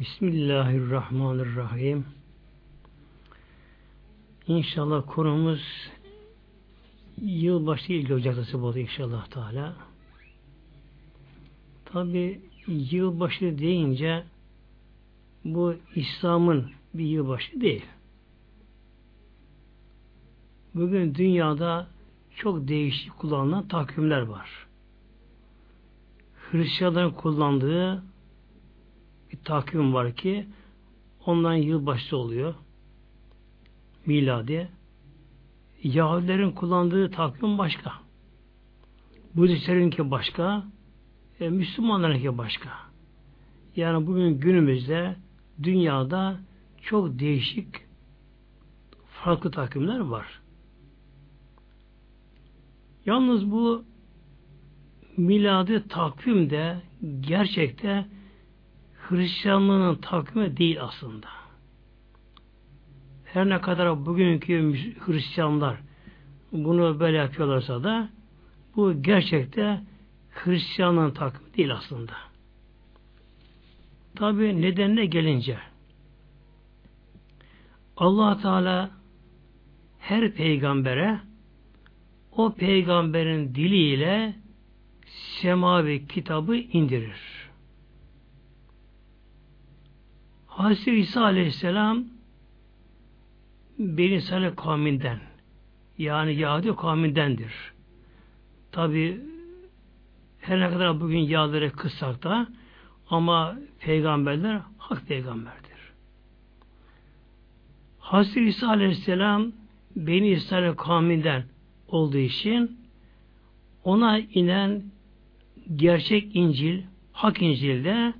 Bismillahirrahmanirrahim. İnşallah konumuz yılbaşı ilgi olacak nasip oldu inşallah Teala. Tabi yılbaşı deyince bu İslam'ın bir yılbaşı değil. Bugün dünyada çok değişik kullanılan takvimler var. Hristiyanların kullandığı bir takvim var ki ondan yılbaşı oluyor. Miladi. Yahudilerin kullandığı takvim başka. Budistlerinki başka. E, Müslümanlarınki başka. Yani bugün günümüzde dünyada çok değişik farklı takvimler var. Yalnız bu miladi takvim de gerçekte Hristiyanlığın takvimi değil aslında. Her ne kadar bugünkü Hristiyanlar bunu böyle yapıyorlarsa da bu gerçekte Hristiyanlığın takvimi değil aslında. Tabi nedenine gelince allah Teala her peygambere o peygamberin diliyle semavi kitabı indirir. Hazreti İsa Aleyhisselam Beni İsrail kavminden yani Yahudi kavmindendir. Tabi her ne kadar bugün Yahudileri kıssak da ama peygamberler hak peygamberdir. Hazreti İsa Aleyhisselam Beni İsrail kavminden olduğu için ona inen gerçek İncil, hak İncil'de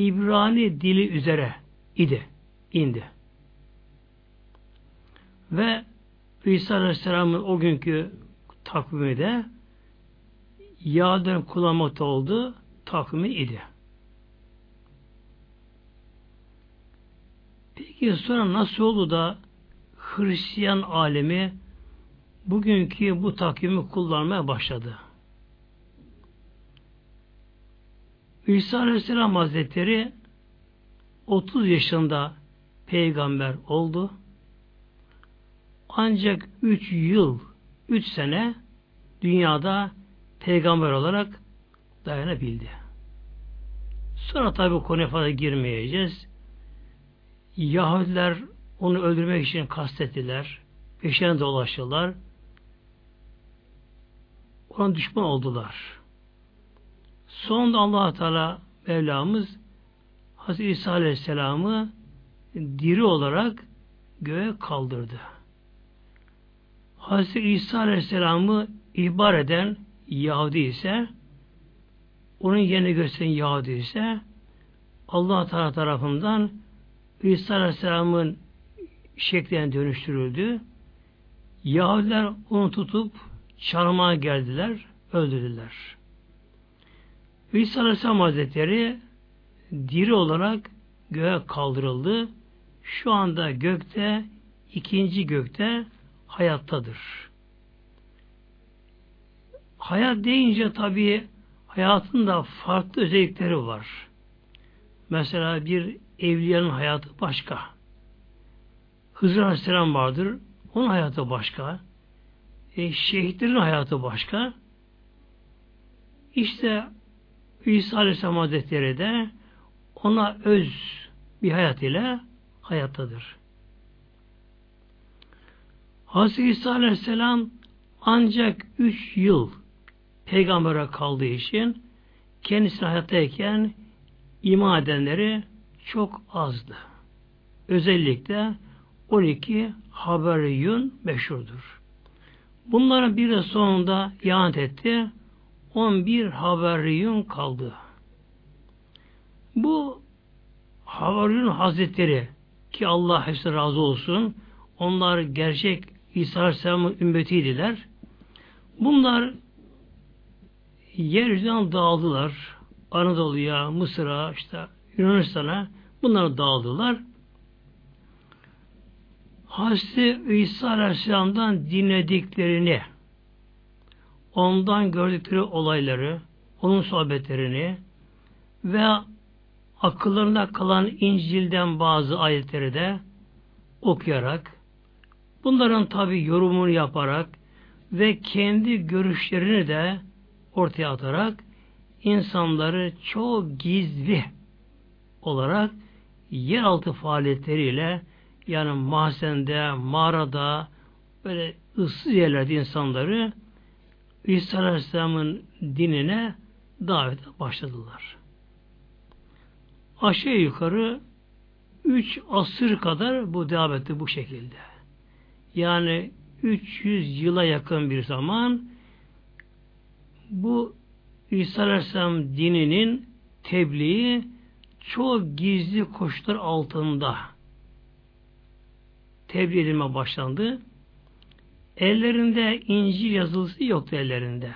İbrani dili üzere idi, indi. Ve İsa Aleyhisselam'ın o günkü takvimi de yağdan kullanmakta olduğu takvimi idi. Peki sonra nasıl oldu da Hristiyan alemi bugünkü bu takvimi kullanmaya başladı? İsa Aleyhisselam Hazretleri 30 yaşında peygamber oldu. Ancak 3 yıl, 3 sene dünyada peygamber olarak dayanabildi. Sonra tabi konuya fazla girmeyeceğiz. Yahudiler onu öldürmek için kastettiler. Peşine dolaştılar. Ona düşman oldular. Sonunda allah Teala Mevlamız Hazreti İsa Aleyhisselam'ı diri olarak göğe kaldırdı. Hazreti İsa Aleyhisselam'ı ihbar eden Yahudi ise onun yerine gösteren Yahudi ise Allah Teala tarafından İsa Aleyhisselam'ın şekline dönüştürüldü. Yahudiler onu tutup çarmıha geldiler, öldürdüler. İsa Aleyhisselam Hazretleri diri olarak göğe kaldırıldı. Şu anda gökte, ikinci gökte hayattadır. Hayat deyince tabi hayatın da farklı özellikleri var. Mesela bir evliyanın hayatı başka. Hızır Aleyhisselam vardır. Onun hayatı başka. E, şehitlerin hayatı başka. İşte İsa Aleyhisselam Hazretleri de ona öz bir hayat ile hayattadır. Hazreti İsa Aleyhisselam ancak üç yıl peygambere kaldığı için kendisi hayattayken iman edenleri çok azdı. Özellikle 12 haberiyun meşhurdur. Bunların bir de sonunda ihanet etti. 11 havariyun kaldı. Bu havariyun hazretleri ki Allah hepsi razı olsun onlar gerçek İsa Aleyhisselam'ın ümmetiydiler. Bunlar yeryüzünden dağıldılar. Anadolu'ya, Mısır'a, işte Yunanistan'a bunlar dağıldılar. Hazreti İsa Aleyhisselam'dan dinlediklerini ondan gördükleri olayları, onun sohbetlerini ve akıllarında kalan İncil'den bazı ayetleri de okuyarak, bunların tabi yorumunu yaparak ve kendi görüşlerini de ortaya atarak insanları çok gizli olarak yeraltı faaliyetleriyle yani mahzende, mağarada böyle ıssız yerlerde insanları İsa Aleyhisselam'ın dinine davete başladılar. Aşağı yukarı üç asır kadar bu devam etti bu şekilde. Yani 300 yıla yakın bir zaman bu İsa Aleyhisselam dininin tebliği çok gizli koşullar altında tebliğ edilme başlandı. Ellerinde İncil yazılısı yoktu ellerinde.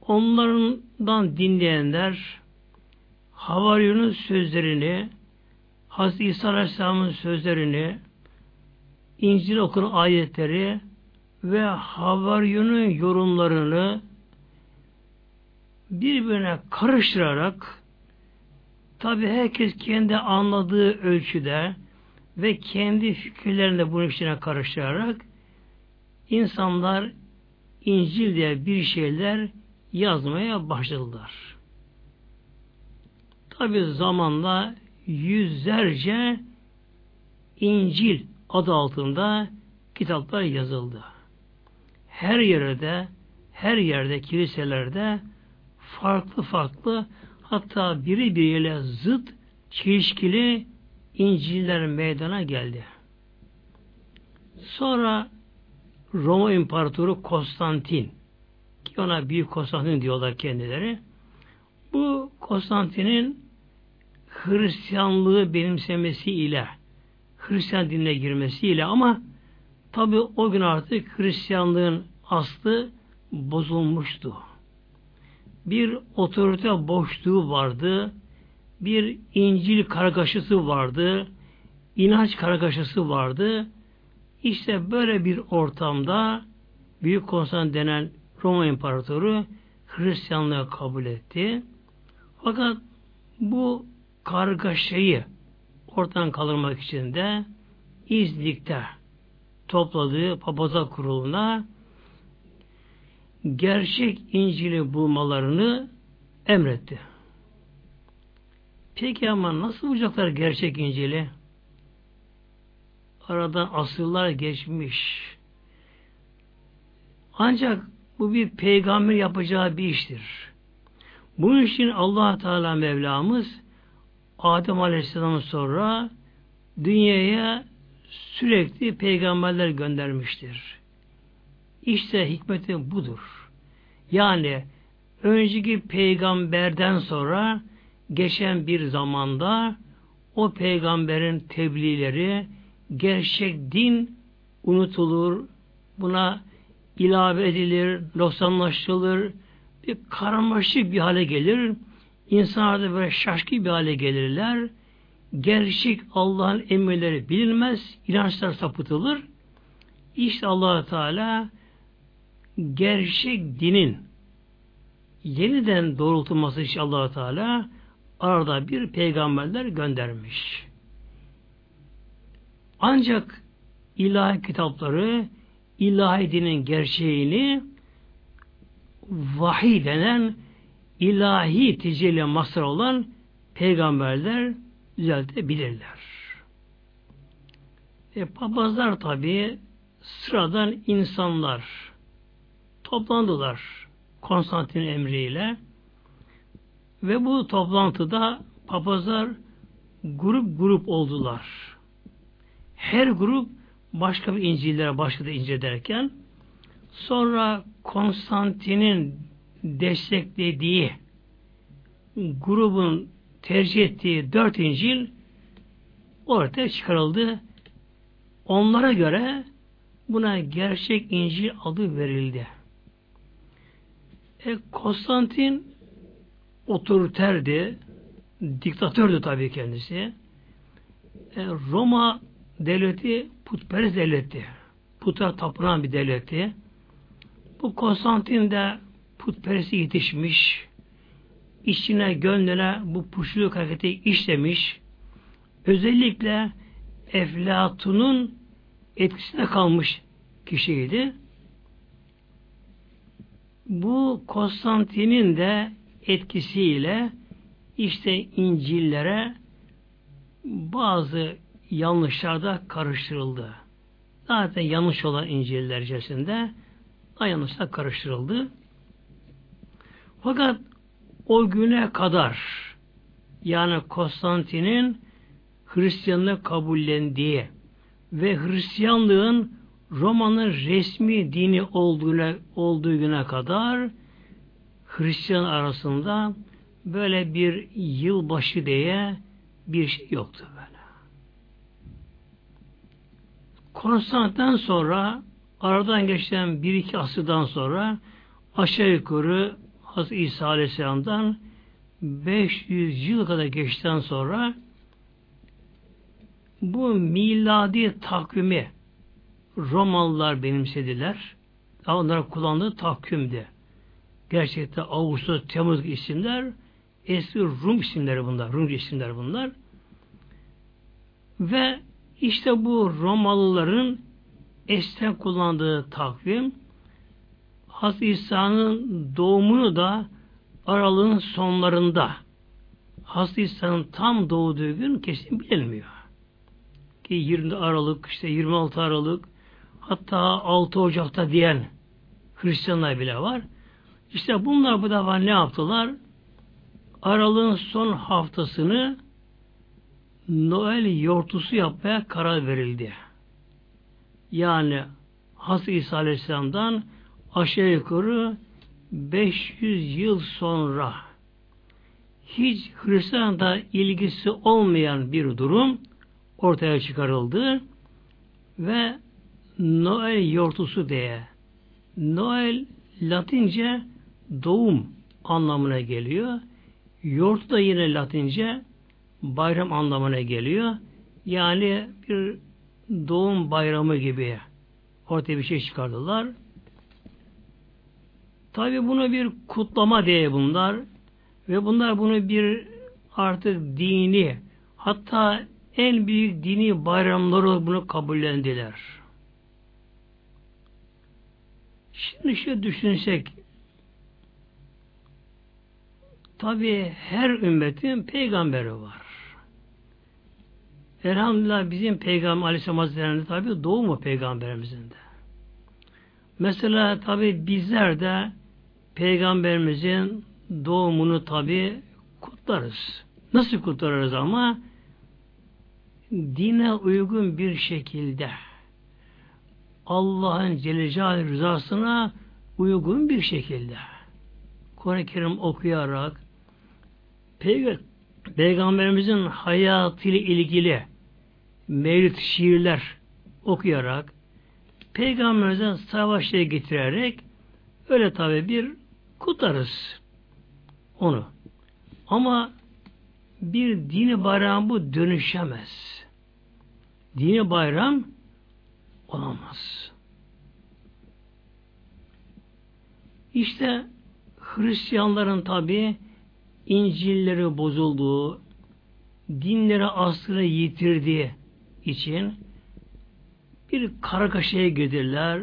Onlardan dinleyenler Havaryon'un sözlerini Hazreti İsa Aleyhisselam'ın sözlerini İncil okun ayetleri ve Havaryon'un yorumlarını birbirine karıştırarak tabi herkes kendi anladığı ölçüde ve kendi fikirlerini de bunun içine karıştırarak insanlar İncil diye bir şeyler yazmaya başladılar. Tabi zamanla yüzlerce İncil adı altında kitaplar yazıldı. Her yerde, her yerde kiliselerde farklı farklı hatta biri biriyle zıt çelişkili İncil'ler meydana geldi. Sonra Roma İmparatoru Konstantin ki ona Büyük Konstantin diyorlar kendileri. Bu Konstantin'in Hristiyanlığı benimsemesiyle Hristiyan dinine girmesiyle ama tabi o gün artık Hristiyanlığın aslı bozulmuştu bir otorite boşluğu vardı, bir İncil kargaşası vardı, inanç kargaşası vardı. İşte böyle bir ortamda Büyük Konstantin denen Roma İmparatoru Hristiyanlığı kabul etti. Fakat bu kargaşayı ortadan kaldırmak için de İznik'te topladığı papazak kuruluna gerçek İncil'i bulmalarını emretti. Peki ama nasıl bulacaklar gerçek İncil'i? Aradan asırlar geçmiş. Ancak bu bir peygamber yapacağı bir iştir. Bunun için allah Teala Mevlamız Adem Aleyhisselam'ın sonra dünyaya sürekli peygamberler göndermiştir. İşte hikmeti budur. Yani önceki peygamberden sonra geçen bir zamanda o peygamberin tebliğleri gerçek din unutulur, buna ilave edilir, noksanlaştırılır, bir karmaşık bir hale gelir. İnsanlar da böyle şaşkın bir hale gelirler. Gerçek Allah'ın emirleri bilinmez, inançlar sapıtılır. İşte allah Teala gerçek dinin yeniden doğrultulması için allah Teala arada bir peygamberler göndermiş. Ancak ilahi kitapları ilahi dinin gerçeğini vahiy denen ilahi tecelli mazhar olan peygamberler düzeltebilirler. E, papazlar tabi sıradan insanlar toplandılar Konstantin emriyle ve bu toplantıda papazlar grup grup oldular. Her grup başka bir İncil'lere başladı İncil derken sonra Konstantin'in desteklediği grubun tercih ettiği dört İncil ortaya çıkarıldı. Onlara göre buna gerçek İncil adı verildi. E, Konstantin otoriterdi, diktatördü tabii kendisi. E, Roma devleti putperest devletti. Puta tapınan bir devletti. Bu Konstantin de putperesti yetişmiş, içine gönlüne bu puşluluk hareketi işlemiş. Özellikle Eflatun'un etkisine kalmış kişiydi. Bu Konstantin'in de etkisiyle işte İncil'lere bazı yanlışlar da karıştırıldı. Zaten yanlış olan İncil'ler içerisinde yanlışlar karıştırıldı. Fakat o güne kadar yani Konstantin'in Hristiyanlığı kabullendiği ve Hristiyanlığın Roma'nın resmi dini olduğuna, olduğu güne kadar Hristiyan arasında böyle bir yılbaşı diye bir şey yoktu böyle. Konstantin sonra aradan geçen bir iki asırdan sonra aşağı yukarı Hazreti İsa Aleyhisselam'dan 500 yıl kadar geçtikten sonra bu miladi takvimi Romalılar benimsediler. Onların kullandığı takvimdi. Gerçekte Ağustos, Temmuz isimler eski Rum isimleri bunlar. Rum isimler bunlar. Ve işte bu Romalıların eskiden kullandığı takvim Hazreti İsa'nın doğumunu da aralığın sonlarında Hazreti İsa'nın tam doğduğu gün kesin bilinmiyor. Ki 20 Aralık, işte 26 Aralık, hatta 6 Ocak'ta diyen Hristiyanlar bile var. İşte bunlar bu defa ne yaptılar? Aralığın son haftasını Noel yortusu yapmaya karar verildi. Yani Hazreti İsa Aleyhisselam'dan aşağı yukarı 500 yıl sonra hiç Hristiyan'da ilgisi olmayan bir durum ortaya çıkarıldı ve Noel yortusu diye Noel Latince doğum anlamına geliyor. Yortu da yine Latince bayram anlamına geliyor. Yani bir doğum bayramı gibi ortaya bir şey çıkardılar. Tabi bunu bir kutlama diye bunlar ve bunlar bunu bir artık dini hatta en büyük dini bayramları bunu kabullendiler. Şimdi şu düşünsek tabi her ümmetin peygamberi var. Elhamdülillah bizim Peygamber Aleyhisselam Hazretleri'nin tabi doğumu Peygamberimizin de. Mesela tabi bizler de Peygamberimizin doğumunu tabi kutlarız. Nasıl kutlarız ama? Dine uygun bir şekilde Allah'ın Celle rızasına uygun bir şekilde Kur'an-ı Kerim okuyarak Peygamber Peygamberimizin hayatıyla ilgili mevlid şiirler okuyarak Peygamberimize savaşları getirerek öyle tabi bir kutlarız onu. Ama bir dini bayram bu dönüşemez. Dini bayram olamaz. İşte Hristiyanların tabi İncilleri bozulduğu, dinleri aslını yitirdiği için bir kargaşaya girdiler,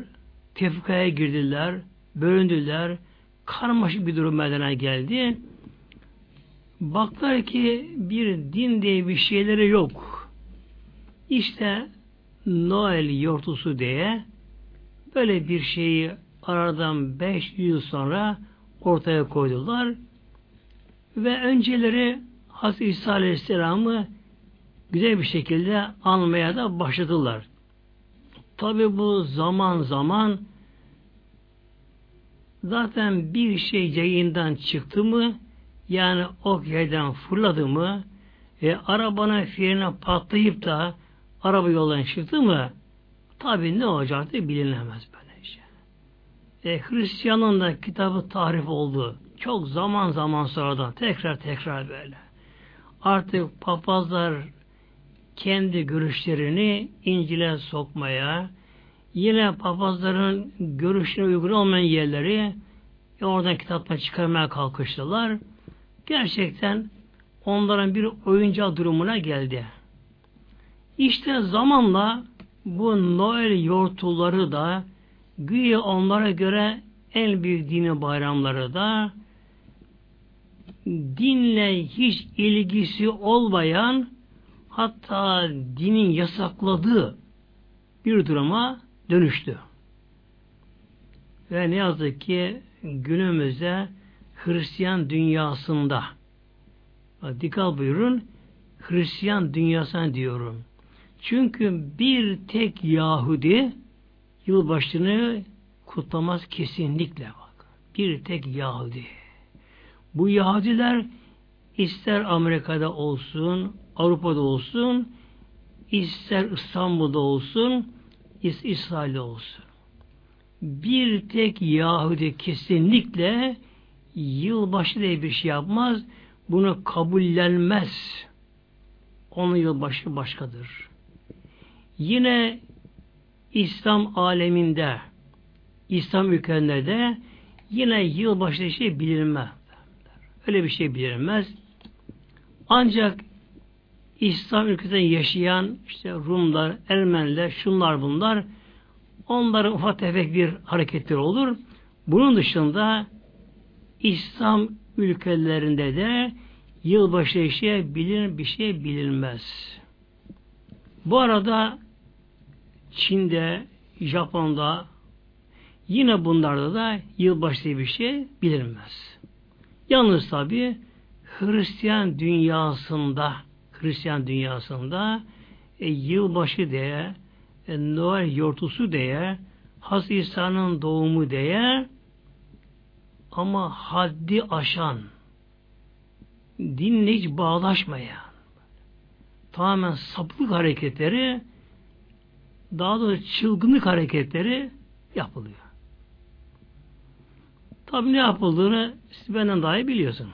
tefrikaya girdiler, bölündüler, karmaşık bir durum meydana geldi. Baktılar ki bir din diye bir şeyleri yok. İşte Noel yortusu diye böyle bir şeyi aradan 500 yıl sonra ortaya koydular. Ve önceleri Hazreti İsa Aleyhisselam'ı güzel bir şekilde anmaya da başladılar. Tabi bu zaman zaman zaten bir şey yayından çıktı mı yani ok yerden fırladı mı e, arabanın freni patlayıp da araba yoldan çıktı mı tabi ne olacaktı bilinemez böylece. E, Hristiyanın da kitabı tarif oldu. Çok zaman zaman sonradan tekrar tekrar böyle. Artık papazlar kendi görüşlerini İncil'e sokmaya, yine papazların görüşüne uygun olmayan yerleri oradan kitaptan çıkarmaya kalkıştılar. gerçekten onların bir oyuncağı durumuna geldi. İşte zamanla bu Noel yortuları da güya onlara göre en büyük dini bayramları da dinle hiç ilgisi olmayan hatta dinin yasakladığı bir duruma dönüştü. Ve ne yazık ki günümüzde Hristiyan dünyasında dikkat buyurun Hristiyan dünyasına diyorum. Çünkü bir tek Yahudi yılbaşını kutlamaz kesinlikle bak. Bir tek Yahudi. Bu Yahudiler ister Amerika'da olsun, Avrupa'da olsun, ister İstanbul'da olsun, ister İsrail'de olsun. Bir tek Yahudi kesinlikle yılbaşı diye bir şey yapmaz, bunu kabullenmez. Onun yılbaşı başkadır. Yine İslam aleminde, İslam ülkelerinde yine yılbaşı şey bilinmez. Öyle bir şey bilinmez. Ancak İslam ülkesinde yaşayan işte Rumlar, Ermeniler, şunlar bunlar onların ufak tefek bir hareketler olur. Bunun dışında İslam ülkelerinde de yılbaşı şey bilir bir şey bilinmez. Bu arada Çin'de, Japon'da yine bunlarda da yılbaşı bir şey bilinmez. Yalnız tabi Hristiyan dünyasında Hristiyan dünyasında e, yılbaşı diye e, Noel yortusu diye Haz İsa'nın doğumu diye ama haddi aşan dinle hiç bağlaşmayan tamamen saplık hareketleri daha doğrusu çılgınlık hareketleri yapılıyor. Tabi ne yapıldığını siz benden daha iyi biliyorsunuz.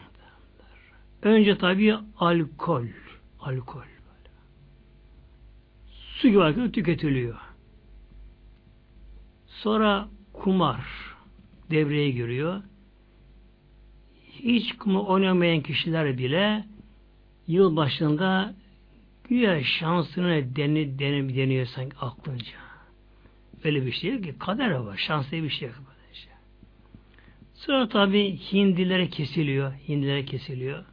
Önce tabi alkol. Alkol. Böyle. Su gibi alkol tüketiliyor. Sonra kumar devreye giriyor. Hiç kumar oynamayan kişiler bile yıl başında güya şansını deni, deni, deniyor sanki aklınca. Öyle bir şey ki. Kader var. Şans diye bir şey yok. Sonra tabi hindilere kesiliyor. Hindilere kesiliyor.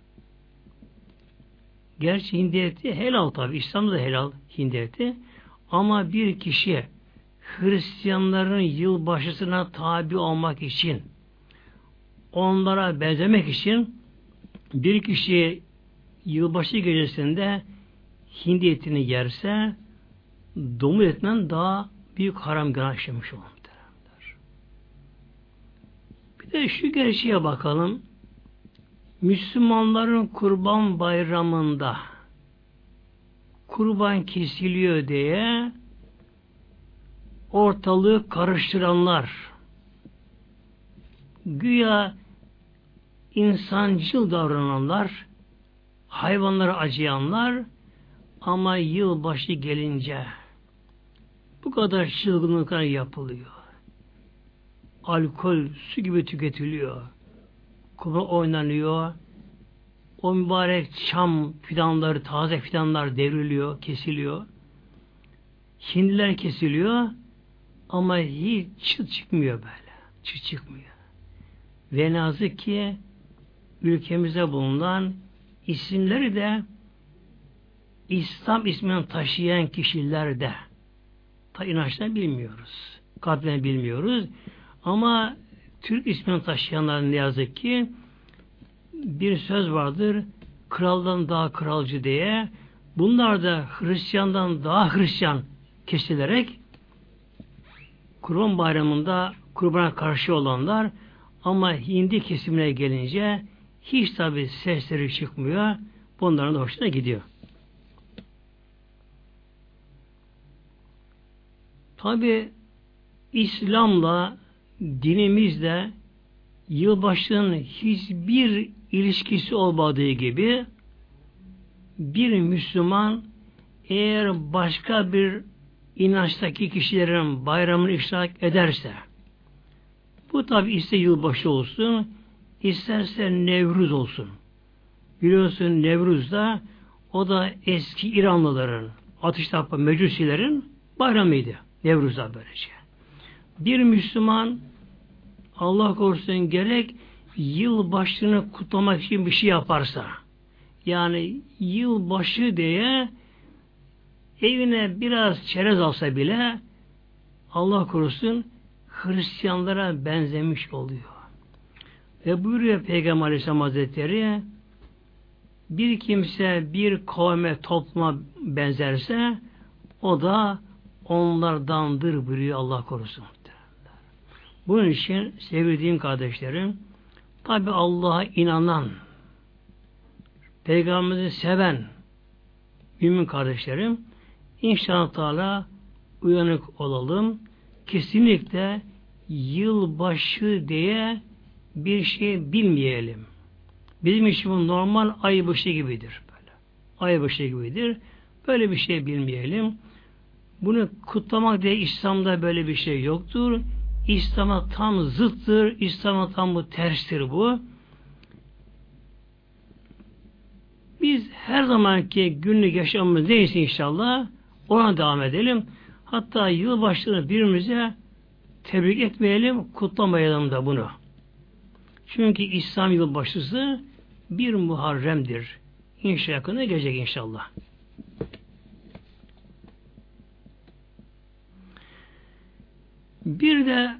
Gerçi hindi eti helal tabi. İslam'da da helal hindi eti. Ama bir kişi Hristiyanların yılbaşısına tabi olmak için onlara benzemek için bir kişi yılbaşı gecesinde hindi etini yerse domuz etinden daha büyük haram günah işlemiş olur. Bir de şu gerçeğe bakalım. Müslümanların kurban bayramında kurban kesiliyor diye ortalığı karıştıranlar güya insancıl davrananlar hayvanlara acıyanlar ama yılbaşı gelince bu kadar çılgınlıklar yapılıyor. Alkol su gibi tüketiliyor kumra oynanıyor. O mübarek çam fidanları, taze fidanlar devriliyor, kesiliyor. Hindiler kesiliyor ama hiç çıt çıkmıyor böyle. Çıt çıkmıyor. Ve nazik ki ülkemizde bulunan isimleri de İslam ismini taşıyan kişiler de ta inançtan bilmiyoruz. Kalpten bilmiyoruz. Ama Türk ismini taşıyanlar ne yazık ki bir söz vardır kraldan daha kralcı diye bunlar da Hristiyandan daha Hristiyan kesilerek Kurban Bayramı'nda kurbana karşı olanlar ama Hindi kesimine gelince hiç tabi sesleri çıkmıyor. Bunların da hoşuna gidiyor. Tabi İslam'la dinimizde yılbaşının hiçbir ilişkisi olmadığı gibi bir Müslüman eğer başka bir inançtaki kişilerin bayramını iştirak ederse bu tabi ise yılbaşı olsun isterse Nevruz olsun. biliyorsun Nevruz'da o da eski İranlıların, atış tapı mecusilerin bayramıydı. Nevruz'da böylece. Bir Müslüman Allah korusun gerek yıl başını kutlamak için bir şey yaparsa yani yılbaşı diye evine biraz çerez alsa bile Allah korusun Hristiyanlara benzemiş oluyor. Ve buyuruyor Peygamber Aleyhisselam Hazretleri bir kimse bir kavme topluma benzerse o da onlardandır buyuruyor Allah korusun. Bunun için sevdiğim kardeşlerim tabi Allah'a inanan Peygamberimizi seven mümin kardeşlerim inşallah uyanık olalım. Kesinlikle yılbaşı diye bir şey bilmeyelim. Bizim için bu normal aybaşı gibidir. Böyle. Aybaşı gibidir. Böyle bir şey bilmeyelim. Bunu kutlamak diye İslam'da böyle bir şey yoktur. İslam'a tam zıttır. İslam'a tam bu terstir bu. Biz her zamanki günlük yaşamımız neyse inşallah ona devam edelim. Hatta yılbaşlarını birbirimize tebrik etmeyelim, kutlamayalım da bunu. Çünkü İslam yılbaşısı bir Muharrem'dir. İnşa yakında gelecek inşallah. Bir de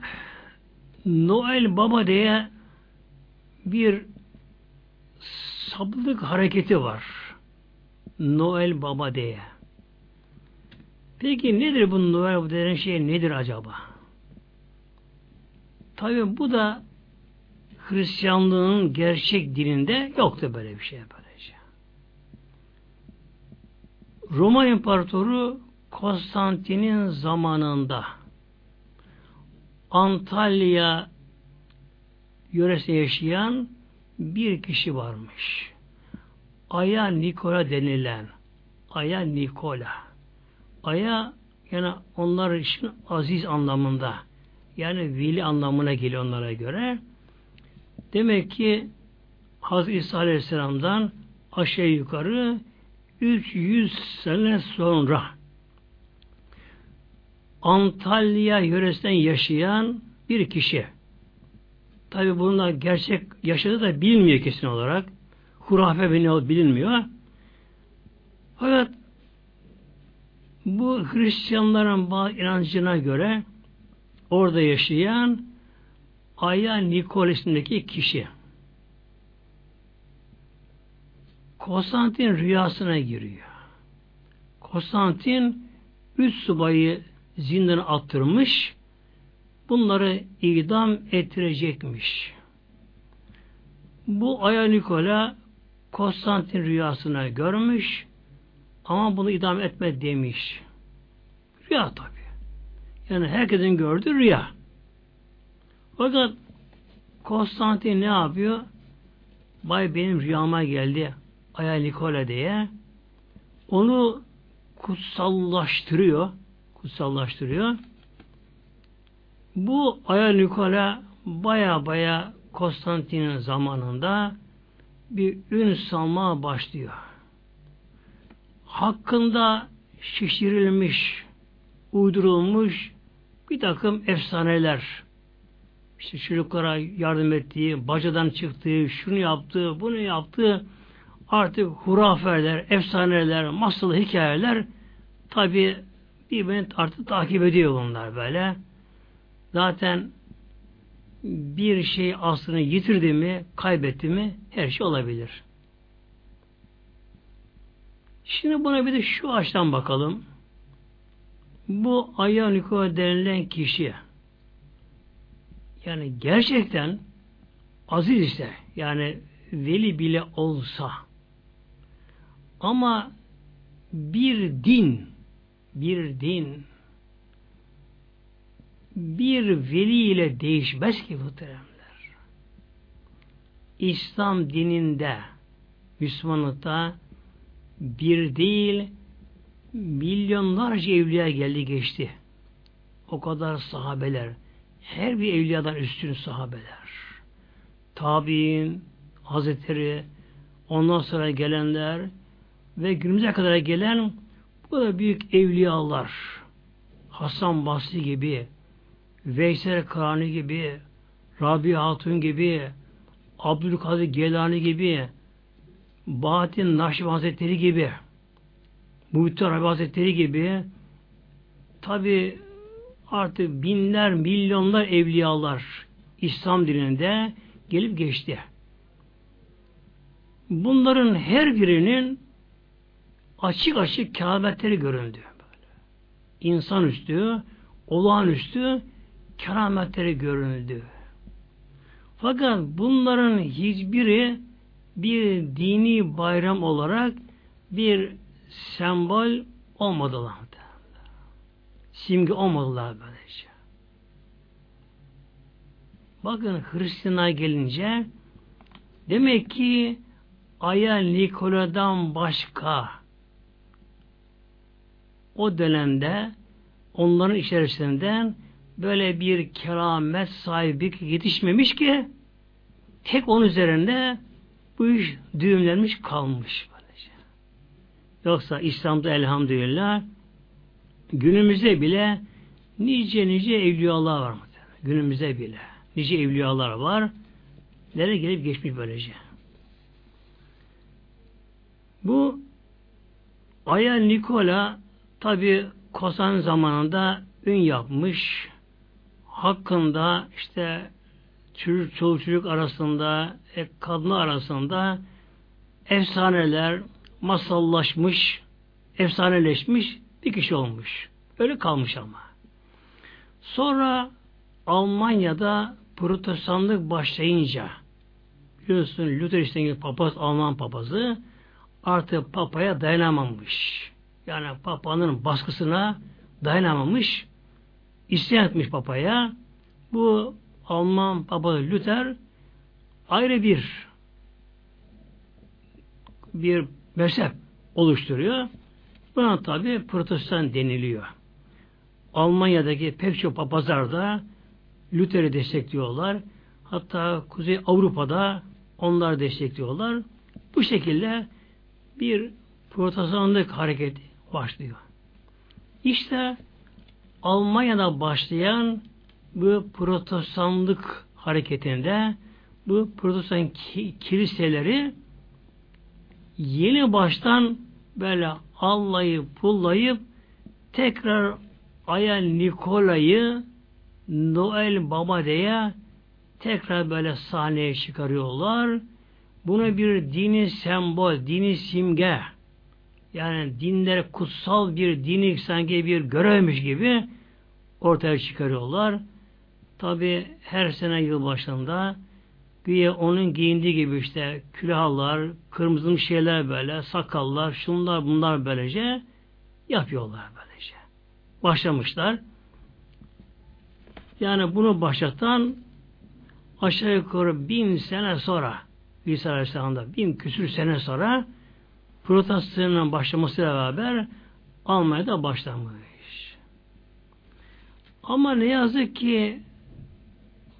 Noel Baba diye bir saplık hareketi var. Noel Baba diye. Peki nedir bu Noel Baba denen şey nedir acaba? Tabi bu da Hristiyanlığın gerçek dininde yoktu böyle bir şey böylece. Roma İmparatoru Konstantin'in zamanında Antalya yöresinde yaşayan bir kişi varmış. Aya Nikola denilen Aya Nikola. Aya yani onlar için aziz anlamında yani veli anlamına geliyor onlara göre. Demek ki Hazreti İsa Aleyhisselam'dan aşağı yukarı 300 sene sonra Antalya yöresinden yaşayan bir kişi. Tabi bunlar gerçek yaşadığı da bilmiyor kesin olarak. Hurafe bilinmiyor. Fakat bu Hristiyanların bazı inancına göre orada yaşayan Aya Nikol ismindeki kişi Konstantin rüyasına giriyor. Konstantin üç subayı zindana attırmış bunları idam ettirecekmiş. Bu Aya Nikola Konstantin rüyasına görmüş ama bunu idam etme demiş. Rüya tabi. Yani herkesin gördüğü rüya. Fakat Konstantin ne yapıyor? Bay benim rüyama geldi Aya Nikola diye. Onu kutsallaştırıyor. Kutsallaştırıyor. Bu Aya Nikola baya baya Konstantin'in zamanında bir ün salmaya başlıyor. Hakkında şişirilmiş, uydurulmuş bir takım efsaneler, işte çocuklara yardım ettiği, bacadan çıktığı, şunu yaptığı, bunu yaptığı, artık hurafeler, efsaneler, masal hikayeler tabi birbirini artık takip ediyor bunlar böyle. Zaten bir şey aslını yitirdi mi, kaybetti mi her şey olabilir. Şimdi buna bir de şu açıdan bakalım. Bu Ayaniko denilen kişi yani gerçekten aziz işte yani veli bile olsa ama bir din bir din bir veli ile değişmez ki muhteremler. İslam dininde Müslümanlıkta bir değil milyonlarca evliya geldi geçti. O kadar sahabeler. Her bir evliyadan üstün sahabeler. Tabi'in, Hazretleri, ondan sonra gelenler ve günümüze kadar gelen bu da büyük evliyalar. Hasan Basri gibi, Veysel Karani gibi, Rabia Hatun gibi, Abdülkadir Gelani gibi, Bahattin Naşib Hazretleri gibi, Muhittin Rabi Hazretleri gibi tabi artık binler, milyonlar evliyalar İslam dininde gelip geçti. Bunların her birinin açık açık kerametleri göründü. Böyle. İnsanüstü, olağanüstü kerametleri göründü. Fakat bunların hiçbiri bir dini bayram olarak bir sembol olmadılar. Simge olmadılar böylece. Bakın Hristiyan'a gelince demek ki Aya Nikola'dan başka o dönemde onların içerisinden böyle bir keramet sahibi yetişmemiş ki tek onun üzerinde bu iş düğümlenmiş kalmış. Böylece. Yoksa İslam'da elhamdülillah günümüzde bile nice nice evliyalar var. Günümüzde bile nice evliyalar var. Nereye gelip geçmiş böylece. Bu Aya Nikola tabi Kosan zamanında ün yapmış. Hakkında işte çocuk, çoluk çocuk arasında, e, kadın arasında efsaneler masallaşmış, efsaneleşmiş bir kişi olmuş. Öyle kalmış ama. Sonra Almanya'da protestanlık başlayınca biliyorsun Luther işte papaz, Alman papazı artık papaya dayanamamış. Yani papanın baskısına dayanamamış. İsyan etmiş papaya. Bu Alman papazı Luther ayrı bir bir mezhep oluşturuyor. Buna tabi protestan deniliyor. Almanya'daki pek çok papazlar Luther'i destekliyorlar. Hatta Kuzey Avrupa'da onlar destekliyorlar. Bu şekilde bir protestanlık hareketi başlıyor. İşte Almanya'da başlayan bu protestanlık hareketinde bu protestan kiliseleri yeni baştan böyle allayıp pullayıp tekrar Aya Nikola'yı Noel Baba diye tekrar böyle sahneye çıkarıyorlar. Bunu bir dini sembol, dini simge yani dinlere kutsal bir dini sanki bir görevmiş gibi ortaya çıkarıyorlar. Tabi her sene yılbaşında güya onun giyindiği gibi işte külahlar, kırmızı şeyler böyle, sakallar, şunlar bunlar böylece yapıyorlar böylece. Başlamışlar. Yani bunu başlatan aşağı yukarı bin sene sonra İsa Aleyhisselam'da bin küsür sene sonra protestanlığın başlamasıyla beraber Almanya'da başlamış. Ama ne yazık ki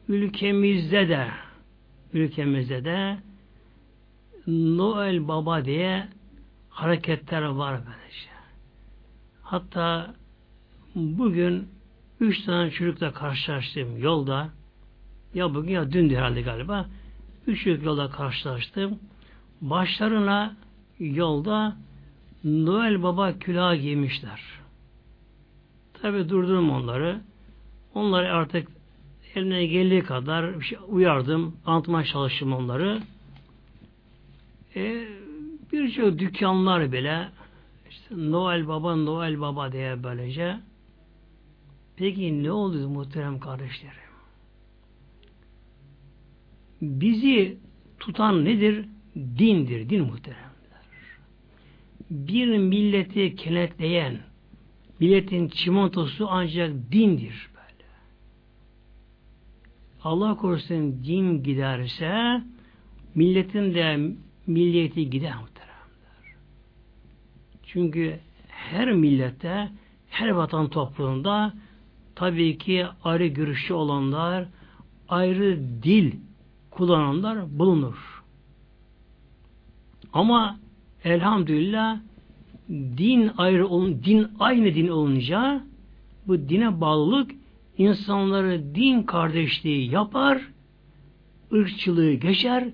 ülkemizde de ülkemizde de Noel Baba diye hareketler var böylece. Hatta bugün üç tane çocukla karşılaştım yolda. Ya bugün ya dün herhalde galiba. Üç çocuk yolda karşılaştım. Başlarına yolda Noel Baba külahı giymişler. Tabi durdum onları. Onları artık eline geldiği kadar bir şey uyardım. Anlatmaya çalıştım onları. E, Birçok dükkanlar bile işte Noel Baba, Noel Baba diye böylece. Peki ne oldu muhterem kardeşlerim? Bizi tutan nedir? Dindir, din muhteremler. Bir milleti kenetleyen, milletin çimentosu ancak dindir. Allah korusun din giderse milletin de milliyeti gider muhteremler. Çünkü her millette, her vatan toplumunda tabii ki ayrı görüşü olanlar, ayrı dil kullananlar bulunur. Ama elhamdülillah din ayrı olun, din aynı din olunca bu dine bağlılık insanları din kardeşliği yapar, ırkçılığı geçer,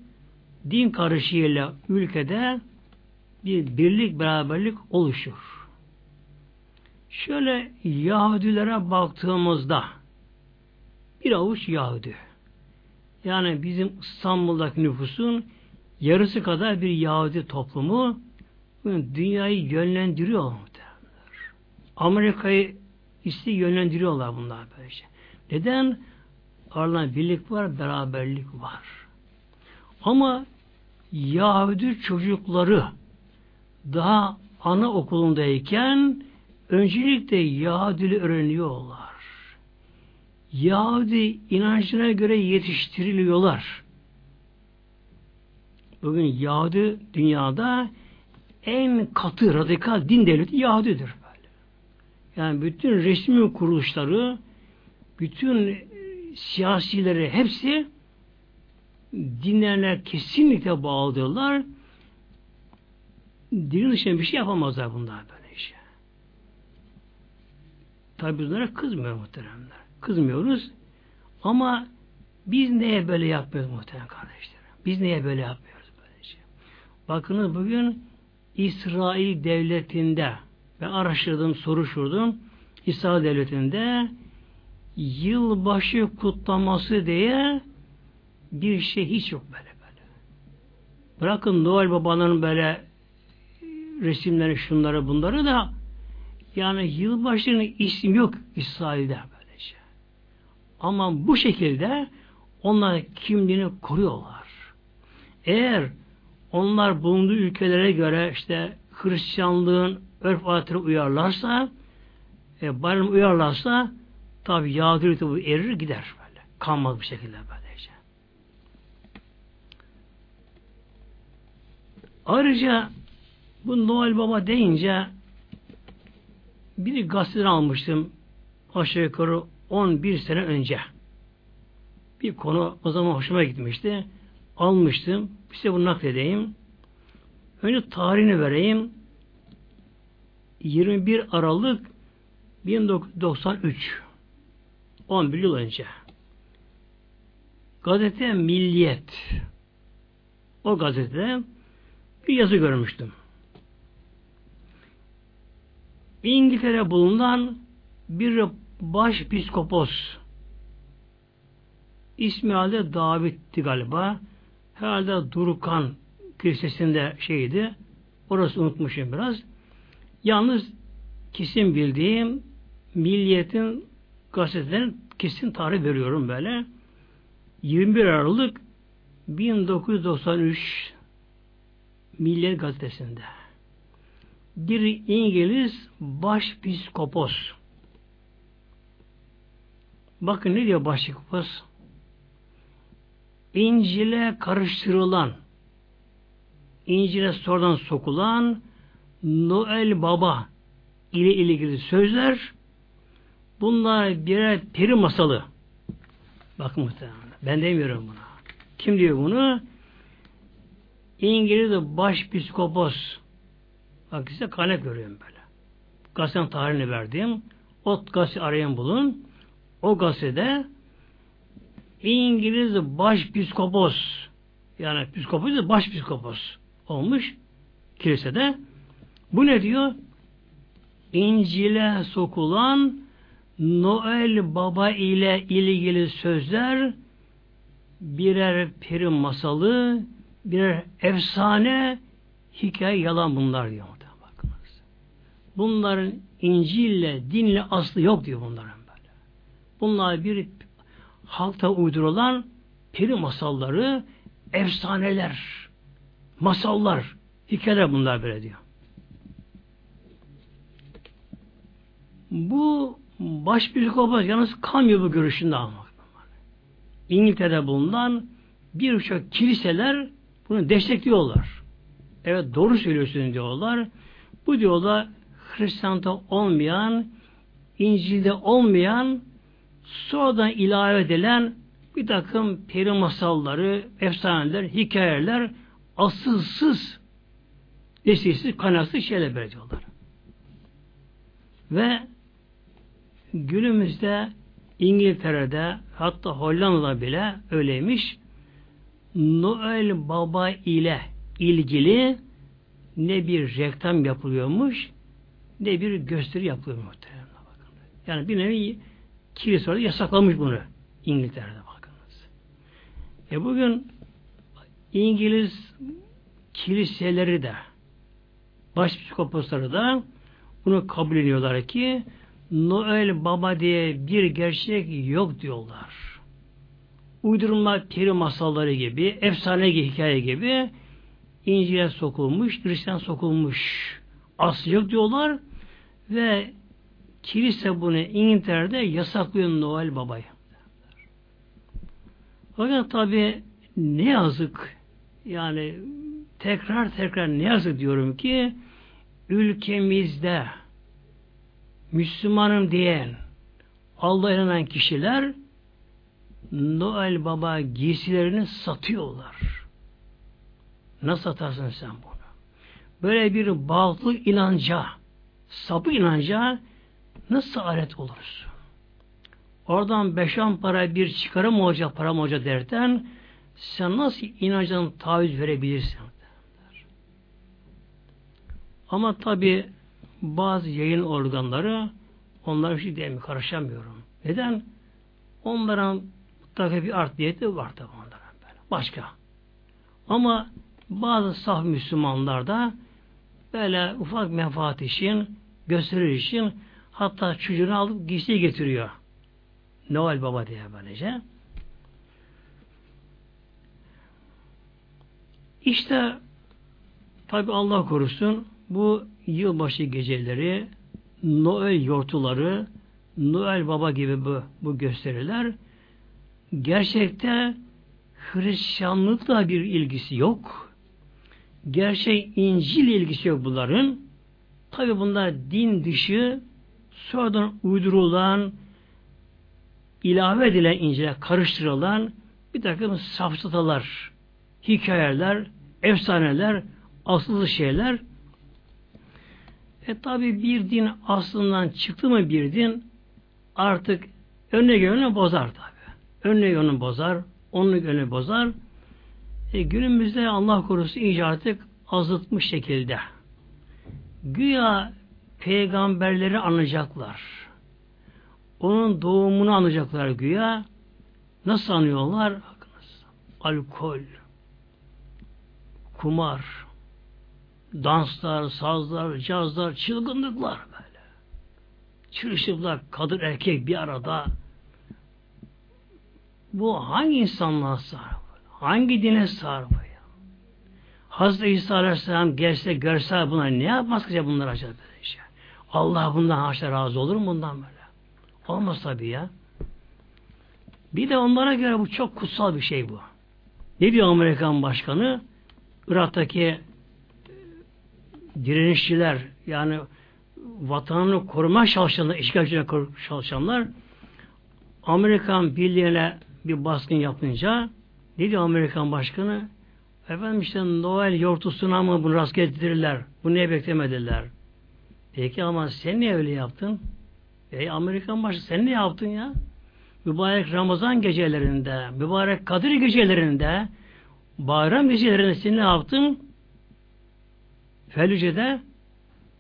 din karışıyla ülkede bir birlik beraberlik oluşur. Şöyle Yahudilere baktığımızda bir avuç Yahudi yani bizim İstanbul'daki nüfusun yarısı kadar bir Yahudi toplumu dünyayı yönlendiriyor. Amerika'yı isti yönlendiriyorlar bunlar böylece. Neden? Aralarında birlik var, beraberlik var. Ama Yahudi çocukları daha ana okulundayken öncelikle Yahudili öğreniyorlar. Yahudi inancına göre yetiştiriliyorlar. Bugün Yahudi dünyada en katı, radikal din devleti Yahudidir. Böyle. Yani bütün resmi kuruluşları, bütün siyasileri hepsi dinlerine kesinlikle bağlıdırlar. Dinin dışında bir şey yapamazlar bunlar böyle işte. Tabi bunlara kızmıyor muhteremler. Kızmıyoruz. Ama biz neye böyle yapmıyoruz muhterem kardeşlerim? Biz neye böyle yapmıyoruz? Bakınız bugün İsrail devletinde ben araştırdım, soruşturdum. İsrail devletinde yılbaşı kutlaması diye bir şey hiç yok böyle böyle. Bırakın Noel babanın böyle resimleri şunları bunları da yani yılbaşının isim yok İsrail'de böylece. Ama bu şekilde onlar kimliğini koruyorlar. Eğer onlar bulunduğu ülkelere göre işte Hristiyanlığın örf adetine uyarlarsa e, bayram uyarlarsa tabi Yahudi bu erir gider böyle. Kalmaz bir şekilde böylece. Ayrıca bu Noel Baba deyince bir gazeteden almıştım aşağı yukarı 11 sene önce. Bir konu o zaman hoşuma gitmişti. Almıştım. Size bunu nakledeyim. Önce tarihini vereyim. 21 Aralık 1993 11 yıl önce. Gazete Milliyet o gazetede bir yazı görmüştüm. İngiltere bulunan bir baş piskopos ismi halde David'ti galiba. Herhalde Durukan Kilisesi'nde şeydi. Orası unutmuşum biraz. Yalnız kesin bildiğim Milliyet'in gazetelerin kesin tarih veriyorum böyle. 21 Aralık 1993 Milliyet gazetesinde bir İngiliz başpiskopos bakın ne diyor başpiskopos İncil'e karıştırılan İncil'e sonradan sokulan Noel Baba ile ilgili sözler bunlar birer peri masalı. Bakın muhtemelen. Ben demiyorum buna. Kim diyor bunu? İngiliz başpiskopos. Bak size kaynak görüyorum böyle. Gazetenin tarihini verdim. O gazete arayan bulun. O gazetede İngiliz başpiskopos yani psikopos de başpiskopos olmuş kilisede. Bu ne diyor? İncil'e sokulan Noel Baba ile ilgili sözler birer peri masalı, birer efsane, hikaye yalan bunlar diyor. Bakınız. Bunların İncil'le, dinle aslı yok diyor bunların böyle. Bunlar bir halkta uydurulan peri masalları, efsaneler, masallar, hikayeler bunlar böyle diyor. Bu baş psikopat yalnız kamyo bu görüşünde almak. İngiltere'de bulunan birçok kiliseler bunu destekliyorlar. Evet doğru söylüyorsun diyorlar. Bu diyorlar Hristiyan'da olmayan, İncil'de olmayan sonradan ilave edilen bir takım peri masalları, efsaneler, hikayeler asılsız Esirsiz, kanatsız şeyler böyle. Ve günümüzde İngiltere'de hatta Hollanda'da bile öyleymiş. Noel Baba ile ilgili ne bir reklam yapılıyormuş ne bir gösteri yapılıyor muhtemelen. Yani bir nevi kilise orada yasaklamış bunu İngiltere'de bakınız. E bugün İngiliz kiliseleri de başpiskoposları da bunu kabul ediyorlar ki Noel Baba diye bir gerçek yok diyorlar. Uydurma peri masalları gibi, efsane hikaye gibi İncil'e sokulmuş, Hristiyan sokulmuş. Aslı yok diyorlar ve kilise bunu İngiltere'de yasaklıyor Noel Baba'yı. Fakat tabi ne yazık yani tekrar tekrar ne yazık diyorum ki ülkemizde Müslümanım diyen Allah'a inanan kişiler Noel Baba giysilerini satıyorlar. Nasıl satarsın sen bunu? Böyle bir bağlı inanca, sapı inanca nasıl alet oluruz? Oradan beşan para bir çıkarım olacak, param olacak derken sen nasıl inancın taviz verebilirsin? Ama tabi bazı yayın organları onlara şey mi? Karışamıyorum. Neden? Onların mutlaka bir art niyeti var tabi böyle. Başka. Ama bazı saf Müslümanlar da böyle ufak menfaat için, gösterir için hatta çocuğunu alıp giysi getiriyor. Noel Baba diye böylece. İşte tabi Allah korusun bu yılbaşı geceleri Noel yortuları Noel Baba gibi bu, bu gösteriler gerçekte Hristiyanlıkla bir ilgisi yok. Gerçek İncil ilgisi yok bunların. Tabi bunlar din dışı sonradan uydurulan ilave edilen İncil'e karıştırılan bir takım safsatalar, hikayeler, efsaneler, asıllı şeyler e tabi bir din aslından çıktı mı bir din artık önüne gönlünü bozar tabi. Önüne gönlünü bozar, onun gönlünü bozar. E, günümüzde Allah korusu iyice artık azıtmış şekilde. Güya peygamberleri anacaklar. Onun doğumunu anacaklar güya. Nasıl anıyorlar? Bakınız. Alkol, kumar, danslar, sazlar, cazlar, çılgınlıklar böyle. Çırışıklar, kadın erkek bir arada. Bu hangi insanlığa sahip? Hangi dine ya? Hazreti İsa Aleyhisselam gelse görse buna ne yapmaz ki bunlar acaba şey? Allah bundan haşa razı olur mu bundan böyle? Olmaz tabii ya. Bir de onlara göre bu çok kutsal bir şey bu. Ne diyor Amerikan Başkanı? Irak'taki direnişçiler yani vatanını koruma çalışanlar, işgalciler çalışanlar Amerikan birliğine bir baskın yapınca ne diyor Amerikan başkanı? Efendim işte Noel yortusuna mı bunu rast getirirler? Bu niye beklemediler? Peki ama sen niye öyle yaptın? Ey Amerikan başkanı sen ne yaptın ya? Mübarek Ramazan gecelerinde, mübarek Kadir gecelerinde, bayram gecelerinde sen ne yaptın? Felüce'de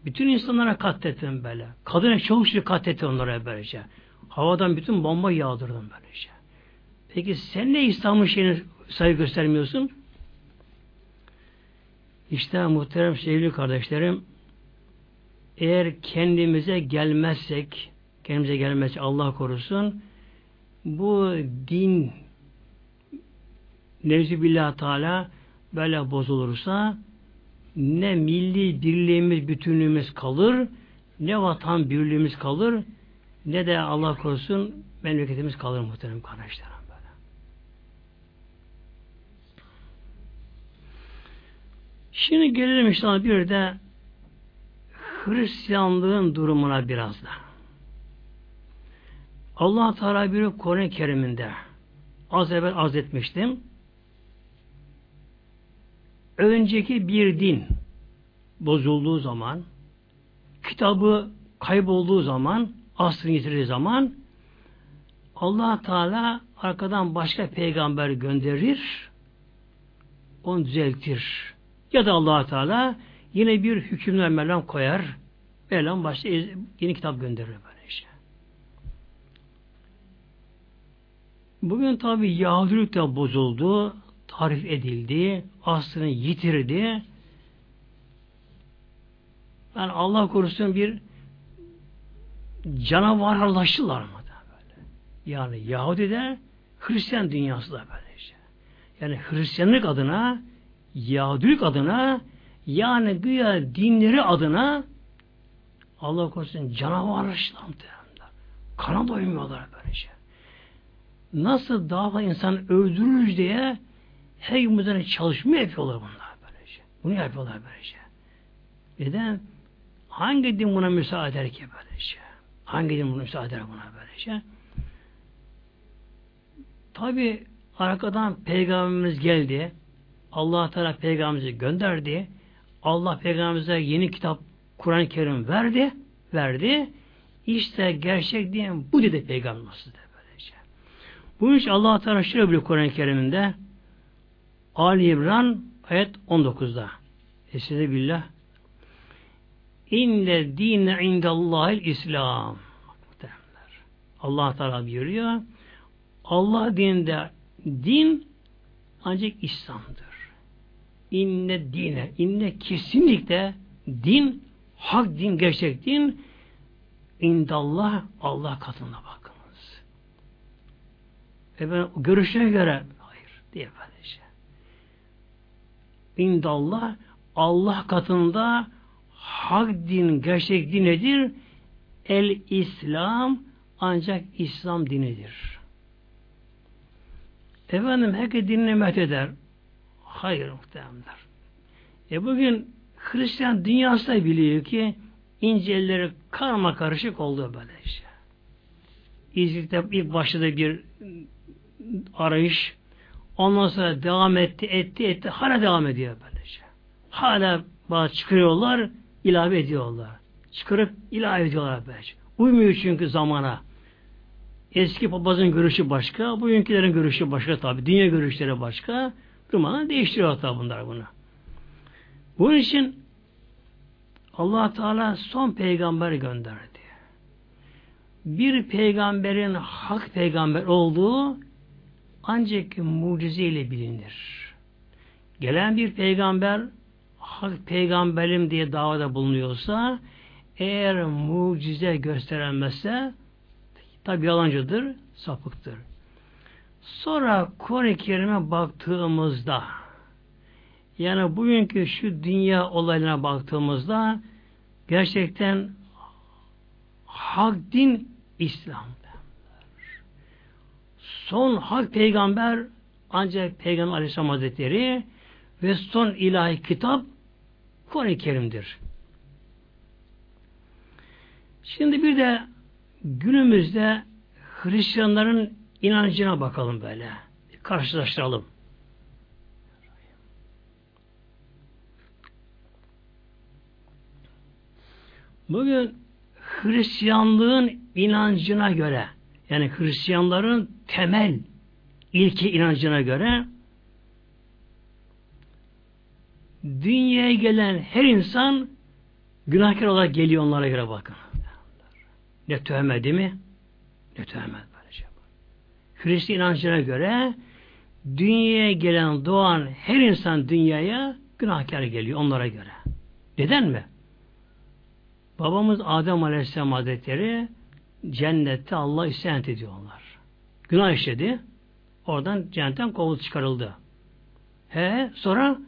bütün insanlara katlettim böyle. Kadına şey katlettim onlara böylece. Havadan bütün bomba yağdırdım böylece. Peki sen ne İslam'ın şeyine saygı göstermiyorsun? İşte muhterem sevgili kardeşlerim eğer kendimize gelmezsek kendimize gelmezsek Allah korusun bu din nevzi billah teala böyle bozulursa ne milli birliğimiz, bütünlüğümüz kalır, ne vatan birliğimiz kalır, ne de Allah korusun memleketimiz kalır muhterem kardeşlerim böyle. Şimdi gelelim işte bir de Hristiyanlığın durumuna biraz da. Allah Teala bir Kur'an-ı Kerim'inde az evvel az etmiştim önceki bir din bozulduğu zaman, kitabı kaybolduğu zaman, aslını yitirdiği zaman allah Teala arkadan başka peygamber gönderir, onu düzeltir. Ya da allah Teala yine bir hükümler Mevlam koyar, Mevlam başta yeni kitap gönderir böyle işte. Bugün tabi Yahudilik de bozuldu, tarif edildi, aslını yitirdi. Yani Allah korusun bir canavarlaştılar mı da böyle. Yani Yahudi de Hristiyan dünyası da böyle işte. Yani Hristiyanlık adına Yahudilik adına yani güya dinleri adına Allah korusun canavarlaştılar muhtemelen. Kana doymuyorlar böylece. Nasıl daha fazla insan öldürürüz diye her gün üzerine çalışma yapıyorlar bunlar böylece. Bunu yapıyorlar böylece. Neden? Hangi din buna müsaade eder ki böylece? Hangi din buna müsaade eder buna böylece? Tabi arkadan peygamberimiz geldi. Allah Teala peygamberimizi gönderdi. Allah peygamberimize yeni kitap Kur'an-ı Kerim verdi. Verdi. İşte gerçek diyen bu dedi peygamberimiz de böylece. Bu iş Allah Teala şöyle bir Kur'an-ı Kerim'inde Ali İmran ayet 19'da. Estaizu billah. İnne dine indallahil İslam. Allah Teala buyuruyor. Allah dininde din ancak İslam'dır. İnne dine, inne kesinlikle din, hak din, gerçek din indallah Allah katında bakınız. E ben görüşüne göre hayır diye böylece. İndallah Allah katında hak din, gerçek din nedir? El İslam ancak İslam dinidir. Efendim herkes dinini met eder. Hayır muhtemelenler. E bugün Hristiyan dünyası da biliyor ki inceleri karma karışık oldu böyle işte. İzlik'te ilk başladı bir arayış. Ondan sonra devam etti, etti, etti. Hala devam ediyor böylece. Hala bazı çıkarıyorlar, ilave ediyorlar. Çıkarıp ilave ediyorlar böylece. Uymuyor çünkü zamana. Eski papazın görüşü başka, bugünkülerin görüşü başka tabi. Dünya görüşleri başka. Durmadan değiştiriyor hatta bunlar bunu. Bunun için allah Teala son peygamber gönderdi. Bir peygamberin hak peygamber olduğu ancak mucizeyle bilinir. Gelen bir peygamber hak peygamberim diye davada bulunuyorsa eğer mucize gösteremezse tabi yalancıdır, sapıktır. Sonra Kur'an-ı Kerim'e baktığımızda yani bugünkü şu dünya olaylarına baktığımızda gerçekten hak din İslam. Son hak peygamber ancak Peygamber Aleyhisselam Hazretleri ve son ilahi kitap Kur'an-ı Kerim'dir. Şimdi bir de günümüzde Hristiyanların inancına bakalım böyle. Karşılaştıralım. Bugün Hristiyanlığın inancına göre yani Hristiyanların temel ilki inancına göre dünyaya gelen her insan günahkar olarak geliyor onlara göre bakın. Ne töhmet değil mi? Ne. Şey Hristiyan inancına göre dünyaya gelen doğan her insan dünyaya günahkar geliyor onlara göre. Neden mi? Babamız Adem Aleyhisselam Hazretleri cennette Allah isyan ediyorlar. Günah işledi. Oradan cennetten kovul çıkarıldı. He, sonra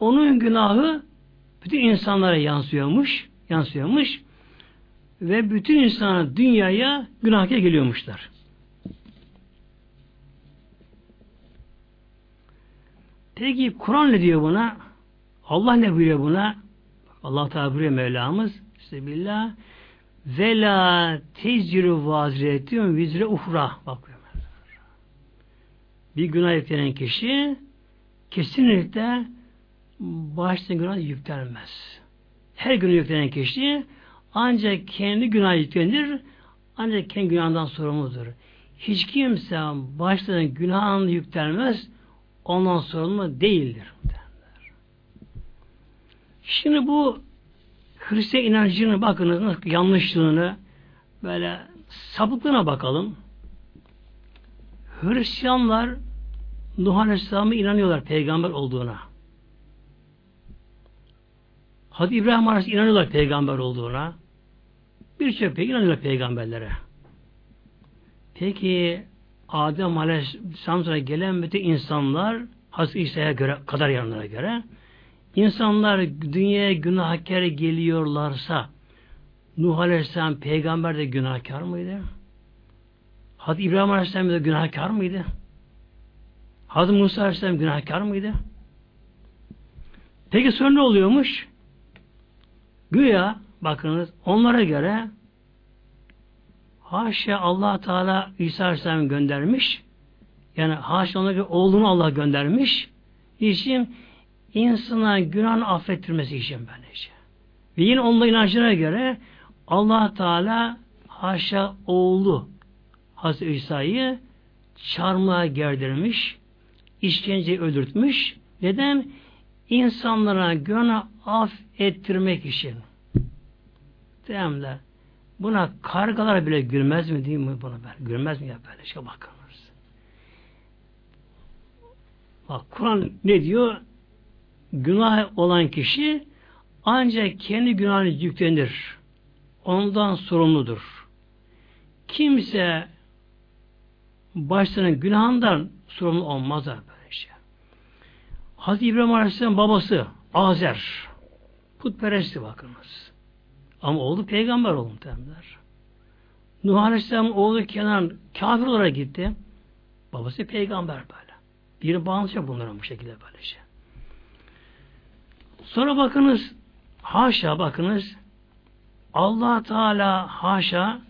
onun günahı bütün insanlara yansıyormuş, yansıyormuş ve bütün insanlar dünyaya günahkar geliyormuşlar. Peki Kur'an ne diyor buna? Allah ne buyuruyor buna? Allah Teala buyuruyor Mevlamız Bismillah ve la tecrü vaziretün vizre uhra bakıyor. Bir günah eklenen kişi kesinlikle başta günah yüklenmez. Her gün yüklenen kişi ancak kendi günah yüklenir, ancak kendi günahından sorumludur. Hiç kimse başta günahını yüklenmez, ondan sorumlu değildir. Şimdi bu Hristiyan inancının bakınız yanlışlığını böyle sapıklığına bakalım. Hristiyanlar Nuh Aleyhisselam'a inanıyorlar peygamber olduğuna. Hadi İbrahim Aleyhisselam inanıyorlar peygamber olduğuna. Birçok pek inanıyorlar peygamberlere. Peki Adem Aleyhisselam sonra gelen bütün insanlar Hazreti İsa'ya göre kadar yanlara göre insanlar dünyaya günahkar geliyorlarsa Nuh Aleyhisselam peygamber de günahkar mıydı? Hazreti İbrahim Aleyhisselam da günahkar mıydı? Hazreti Musa Aleyhisselam günahkar mıydı? Peki sonra ne oluyormuş? Güya bakınız onlara göre haşa allah Teala İsa Aleyhisselam göndermiş. Yani haşa onlara göre oğlunu Allah göndermiş. İşin insana günahını affettirmesi için böylece. Ve yine onların inancına göre allah Teala haşa oğlu Hazreti İsa'yı çarmıha gerdirmiş, işkence öldürtmüş. Neden? İnsanlara günah affettirmek için. Demler. Buna kargalar bile gülmez mi değil mi buna ben? Gülmez mi ya böyle şey bakınız. Bak Kur'an ne diyor? Günah olan kişi ancak kendi günahını yüklenir. Ondan sorumludur. Kimse başlarının günahından sorumlu olmaz böyle şey. Hazreti İbrahim Aleyhisselam babası Azer putperestti bakınız. Ama oğlu peygamber oldu muhtemelenler. Nuh Aleyhisselam oğlu Kenan kafir olarak gitti. Babası peygamber böyle. Bir bağlanacak bunlara bu şekilde böyle şey. Sonra bakınız haşa bakınız allah Teala haşa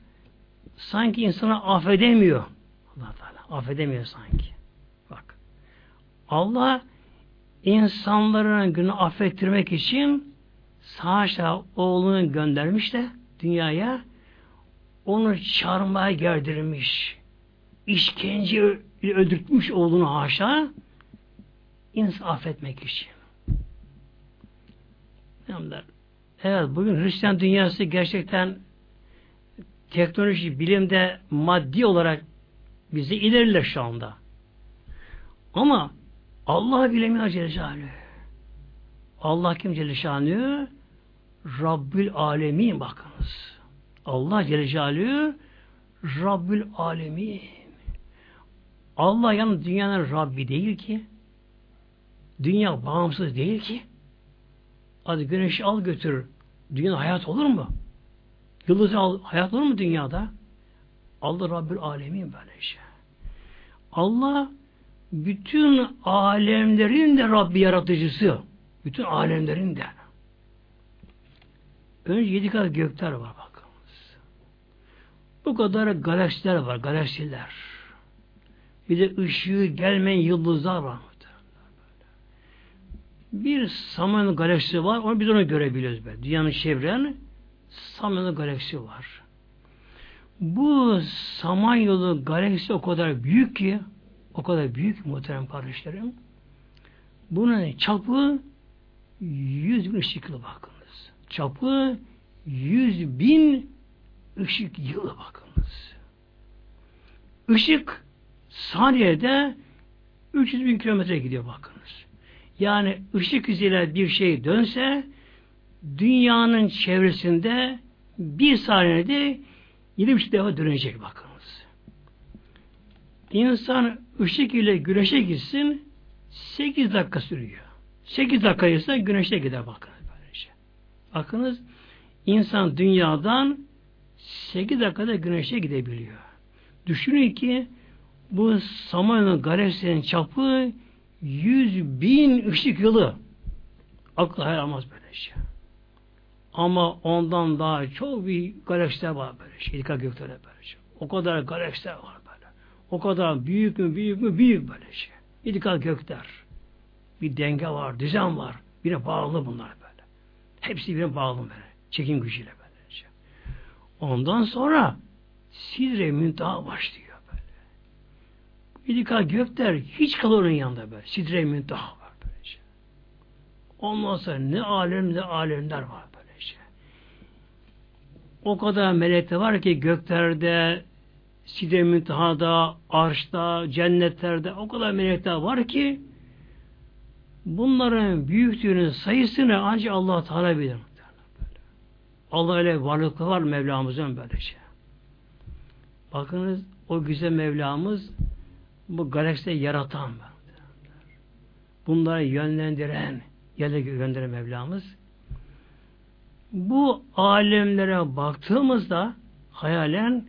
sanki insana affedemiyor. allah Teala affedemiyor sanki. Bak. Allah insanların günü affettirmek için haşa oğlunu göndermiş de dünyaya onu çarmıha gerdirmiş. işkence öldürtmüş oğlunu haşa insan affetmek için. Evet bugün Hristiyan dünyası gerçekten teknoloji, bilimde maddi olarak bizi ileriler şu anda. Ama Allah bilemiyor Celle Allah kim Celle? Rabbül Alemin bakınız. Allah Celle Celaluhu Rabbül Alemin. Allah yani dünyanın Rabbi değil ki. Dünya bağımsız değil ki. Hadi güneşi al götür. Dünya hayat olur mu? Yıldızı al, hayat olur mu dünyada? Allah Rabbül Alemin böyle şey. Allah bütün alemlerin de Rabbi yaratıcısı. Bütün alemlerin de. Önce yedi kadar gökler var bakınız. Bu kadar galaksiler var, galaksiler. Bir de ışığı gelmeyen yıldızlar var. Bir Samanyolu galaksisi var, onu biz onu görebiliyoruz. Be. Dünyanın çevren Samanyolu galaksisi var. Bu Samanyolu galaksisi o kadar büyük ki, o kadar büyük muhterem kardeşlerim. Bunun çapı 100 bin ışık bakınız. Çapı 100 bin ışık yılı bakınız. Işık saniyede 300 bin kilometre gidiyor bakınız. Yani ışık hızıyla bir şey dönse dünyanın çevresinde bir saniyede yedi buçuk defa dönecek bakınız. İnsan ışık ile güneşe gitsin 8 dakika sürüyor. 8 dakika ise güneşe gider bakınız. Bakınız insan dünyadan 8 dakikada güneşe gidebiliyor. Düşünün ki bu Samanyolu galaksinin çapı 100 bin ışık yılı. Akıl hayal almaz böyle şey. Ama ondan daha çok bir galaksiler var böyle şey. Dikkat göklere böyle şey. O kadar galaksiler var böyle. O kadar büyük mü büyük mü büyük böyle şey. Bir dikkat gökler. Bir denge var, düzen var. Birine bağlı bunlar. Hepsi birine bağlı böyle. Çekim gücüyle böyle. Ondan sonra Sidre Müntaha başlıyor böyle. İlika gökler hiç kalır onun yanında böyle. Sidre Müntaha var böylece. Ondan sonra ne alem ne alemler var böylece. O kadar melekler var ki göklerde, Sidre Müntaha'da, Arş'ta, cennetlerde o kadar melekler var ki bunların büyüklüğünün sayısını ancak Allah Teala bilir. Allah öyle varlıklı var Mevlamızın böylece. Şey. Bakınız o güzel Mevlamız bu galaksiyi yaratan bunları yönlendiren yerle gönderen Mevlamız bu alemlere baktığımızda hayalen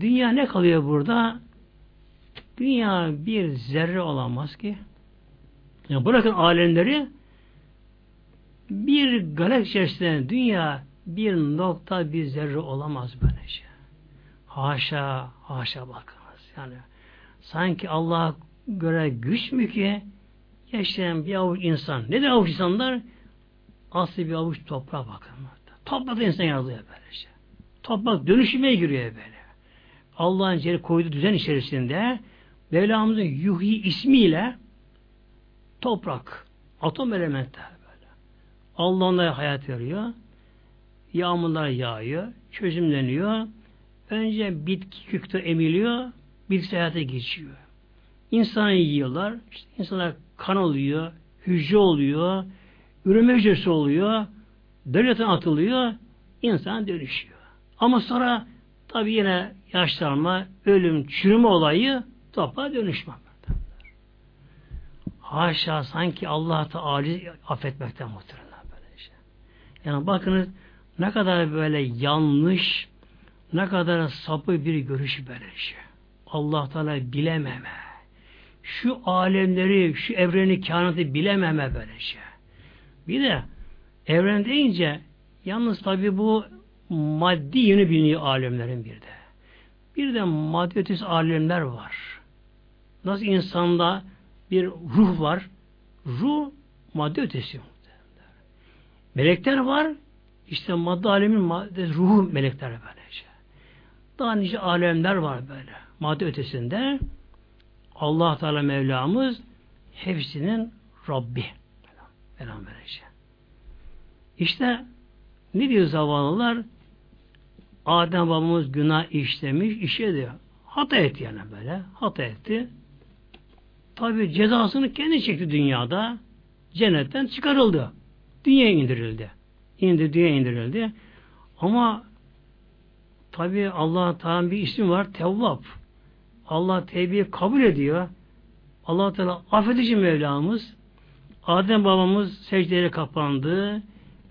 dünya ne kalıyor burada? Dünya bir zerre olamaz ki. Yani bırakın alemleri bir galaksi içerisinde dünya bir nokta bir zerre olamaz böylece. Haşa, haşa bakınız. Yani sanki Allah'a göre güç mü ki yaşayan bir avuç insan. Nedir avuç insanlar? Aslı bir avuç toprağa bakın. Toprakta insan yaratılıyor böylece. Toprak dönüşüme giriyor böyle. Allah'ın içeri koyduğu düzen içerisinde Mevlamızın Yuhi ismiyle toprak, atom elementler böyle. Allah onlara hayat veriyor. Yağmurlar yağıyor, çözümleniyor. Önce bitki kökte emiliyor, bitki hayata geçiyor. İnsanı yiyorlar, işte insanlar kan oluyor, hücre oluyor, üreme hücresi oluyor, devletten atılıyor, insan dönüşüyor. Ama sonra tabi yine yaşlanma, ölüm, çürüme olayı toprağa dönüşme. Haşa sanki Allah Teala affetmekten muhtemelen böyle şey. Yani bakınız ne kadar böyle yanlış, ne kadar sapı bir görüş böyle şey. Allah Teala bilememe. Şu alemleri, şu evreni, kainatı bilememe böyle şey. Bir de evren deyince yalnız tabi bu maddi yönü biliniyor alemlerin bir de. Bir de maddi ötesi alemler var. Nasıl insanda bir ruh var. Ruh madde ötesi. Melekler var. İşte madde alemin madde, ruhu melekler böylece. Daha nice alemler var böyle. Madde ötesinde Allah Teala Mevlamız hepsinin Rabbi. Velan böylece. İşte ne diyor zavallılar? Adem babamız günah işlemiş, işledi. Hata etti yani böyle. Hata etti. Tabi cezasını kendi çekti dünyada. Cennetten çıkarıldı. Dünyaya indirildi. İndi, dünya indirildi. Ama tabi Allah Teala bir isim var. Tevvap. Allah tevbiyi kabul ediyor. Allah Teala affedici Mevlamız. Adem babamız secdeye kapandı.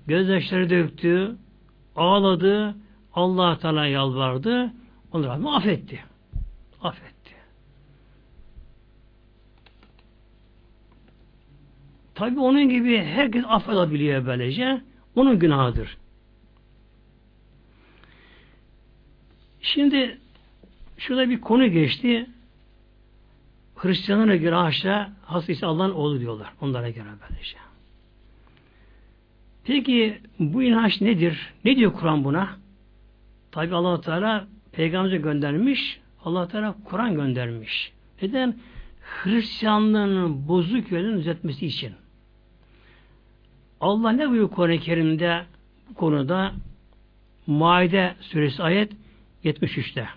Gözyaşları döktü. Ağladı. Allah Teala yalvardı. Onları affetti. Affetti. Tabi onun gibi herkes affedebiliyor böylece. Onun günahıdır. Şimdi şurada bir konu geçti. Hristiyanlara göre haşa Hazreti Allah'ın oğlu diyorlar. Onlara göre böylece. Peki bu inanç nedir? Ne diyor Kur'an buna? Tabi allah Teala peygamberimize göndermiş. allah Teala Kur'an göndermiş. Neden? Hristiyanlığın bozuk yönünü düzeltmesi için. Allah ne buyuruyor Kur'an-ı Kerim'de bu konuda Maide suresi ayet 73'te.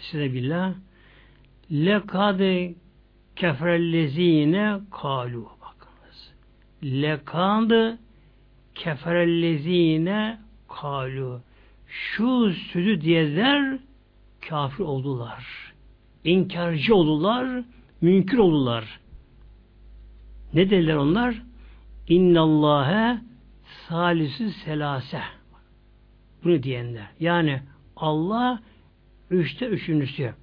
Size billah lekad keferellezine kalu bakınız. Lekad keferellezine kalu şu sözü diyenler kafir oldular. İnkarcı oldular, münkür oldular. Ne dediler onlar? İnnallâhe salisü selase. Bunu diyenler. Yani Allah üçte üçüncüsü.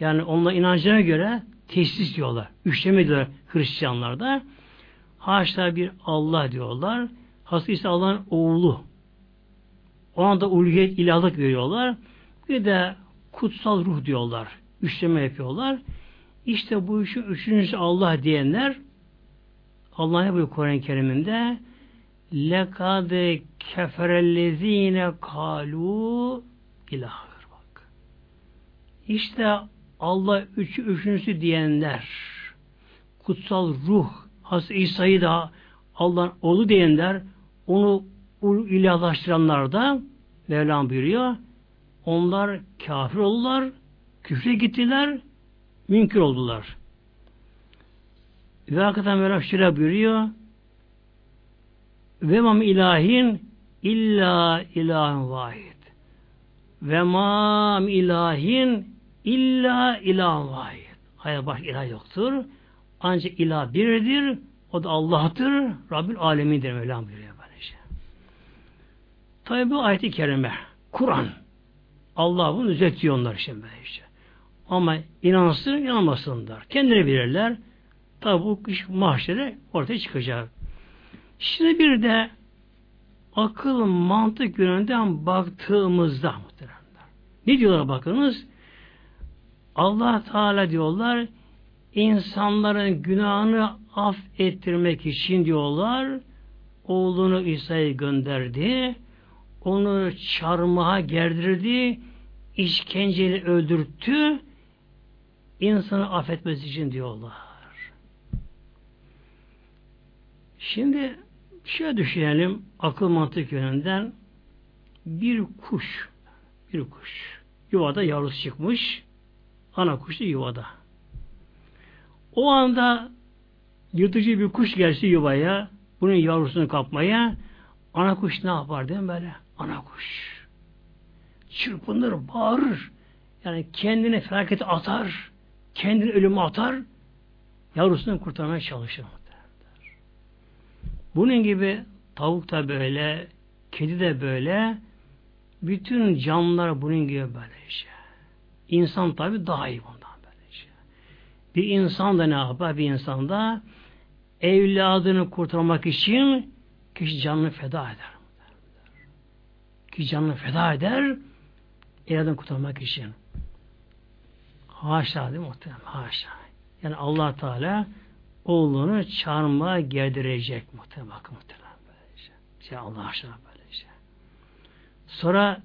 Yani onunla inancına göre tesis diyorlar. Üçleme diyorlar Hristiyanlarda. Haşa bir Allah diyorlar. Hası ise Allah'ın oğlu. Ona da ulviyet ilahlık veriyorlar. Bir de kutsal ruh diyorlar. Üçleme yapıyorlar. İşte bu işin üçüncüsü Allah diyenler Allah ne buyuruyor Kur'an-ı Kerim'inde? lekad keferellezine kalu ilahır bak. İşte Allah üçü üçüncüsü diyenler kutsal ruh Has İsa'yı da Allah'ın oğlu diyenler onu ilahlaştıranlar da Mevlam buyuruyor onlar kafir oldular küfre gittiler münkür oldular. Ve hakikaten Mevlam şöyle buyuruyor. Ve mam ilahin illa ilahın vahid. Ve mam ilahin illa ilah vahid. Hayır başka ilah yoktur. Ancak ilah birdir. O da Allah'tır. Rabbül alemindir Mevlam buyuruyor böylece. Tabi bu ayet-i kerime. Kur'an. Allah bunu düzeltiyor onlar için böylece. Ama inansın, inanmasınlar. Kendini bilirler. Tabi bu iş mahşere ortaya çıkacak. Şimdi bir de akıl mantık yönünden baktığımızda muhteremler. Ne diyorlar bakınız? Allah Teala diyorlar insanların günahını affettirmek için diyorlar oğlunu İsa'yı gönderdi onu çarmıha gerdirdi işkenceyle öldürttü insanı affetmesi için diyorlar. Şimdi şöyle düşünelim akıl mantık yönünden bir kuş bir kuş yuvada yavrusu çıkmış ana kuş da yuvada. O anda yırtıcı bir kuş gelse yuvaya bunun yavrusunu kapmaya ana kuş ne yapar değil mi böyle? Ana kuş. Çırpınır, bağırır. Yani kendini felakete atar. Kendini ölüme atar. Yavrusunu kurtarmaya çalışır. Bunun gibi tavuk da böyle, kedi de böyle, bütün canlılar bunun gibi böyle şey. İnsan tabi daha iyi bundan böyle şey. Bir insan da ne yapar? Bir insan da evladını kurtarmak için kişi canını feda eder. Kişi canını feda eder evladını kurtarmak için. Haşa değil mi? Haşa. Yani allah Teala oğlunu çarmıha gerdirecek muhtemelen. Bakın muhtemelen böylece. Şey Allah aşkına böylece. Sonra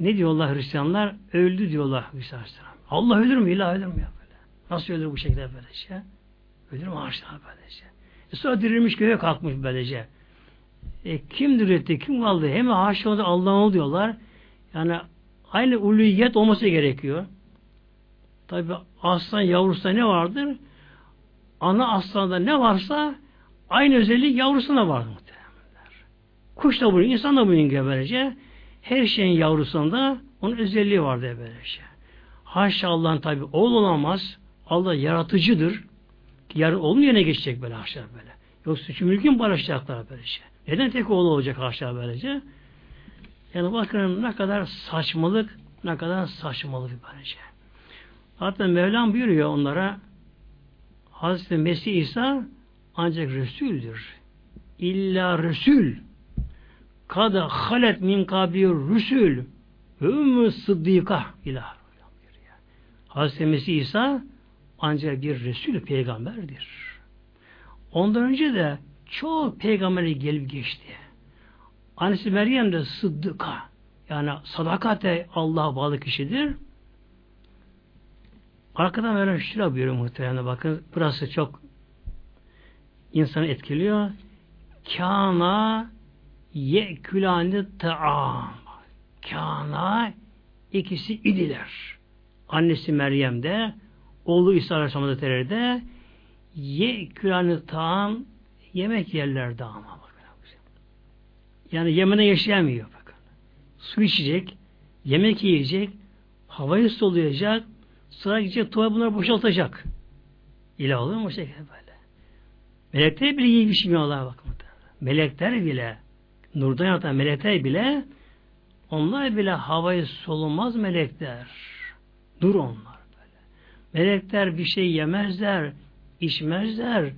ne diyorlar Hristiyanlar? Öldü diyorlar Hristiyanlar. Allah ölür mü? İlah ölür mü ya böyle? Nasıl ölür bu şekilde böylece? Ölür mü aşağı böylece? E sonra dirilmiş göğe kalkmış böylece. E, kim diriltti? Kim kaldı? Hem haşa Allah'ın diyorlar. Yani aynı uluyet olması gerekiyor. Tabi aslan yavrusu ne vardır? Ana aslanda ne varsa aynı özellik yavrusunda var muhtemelenler. Kuş da bunun, insan da bunun gibi. Her şeyin yavrusunda onun özelliği vardır böylece. Haşa Allah'ın tabi oğul olamaz. Allah yaratıcıdır. Yarın onun yerine geçecek böyle haşa böyle. Yoksa suçu mülkün paylaşacaklar böylece. Neden tek oğlu olacak haşa böylece? Yani bakın ne kadar saçmalık, ne kadar saçmalık böylece. Hatta Mevlam buyuruyor onlara Hazreti Mesih İsa ancak Resul'dür. İlla Resul. Kada halet min kabir Resul. Ümmü sıddika ilah. Hazreti Mesih İsa ancak bir Resul peygamberdir. Ondan önce de çoğu peygamberi gelip geçti. Annesi Meryem de sıddıka yani sadakate Allah'a bağlı kişidir. Arkadan böyle şura buyuruyor muhtemelen bakın. Burası çok insanı etkiliyor. Kana yekülani taam. Kana ikisi idiler. Annesi Meryem de oğlu İsa Aleyhisselam Hazretleri ye külani taam yemek yerlerdi ama. Yani Yemen'e yaşayamıyor bakın. Su içecek, yemek yiyecek, havayı soluyacak, Sonra gidecek tuvalet bunları boşaltacak. İlah olur mu şekilde böyle? Melekler bile iyi şey Allah'a bakın. Melekler bile nurdan yaratan melekler bile onlar bile havayı solunmaz melekler. Dur onlar böyle. Melekler bir şey yemezler, içmezler.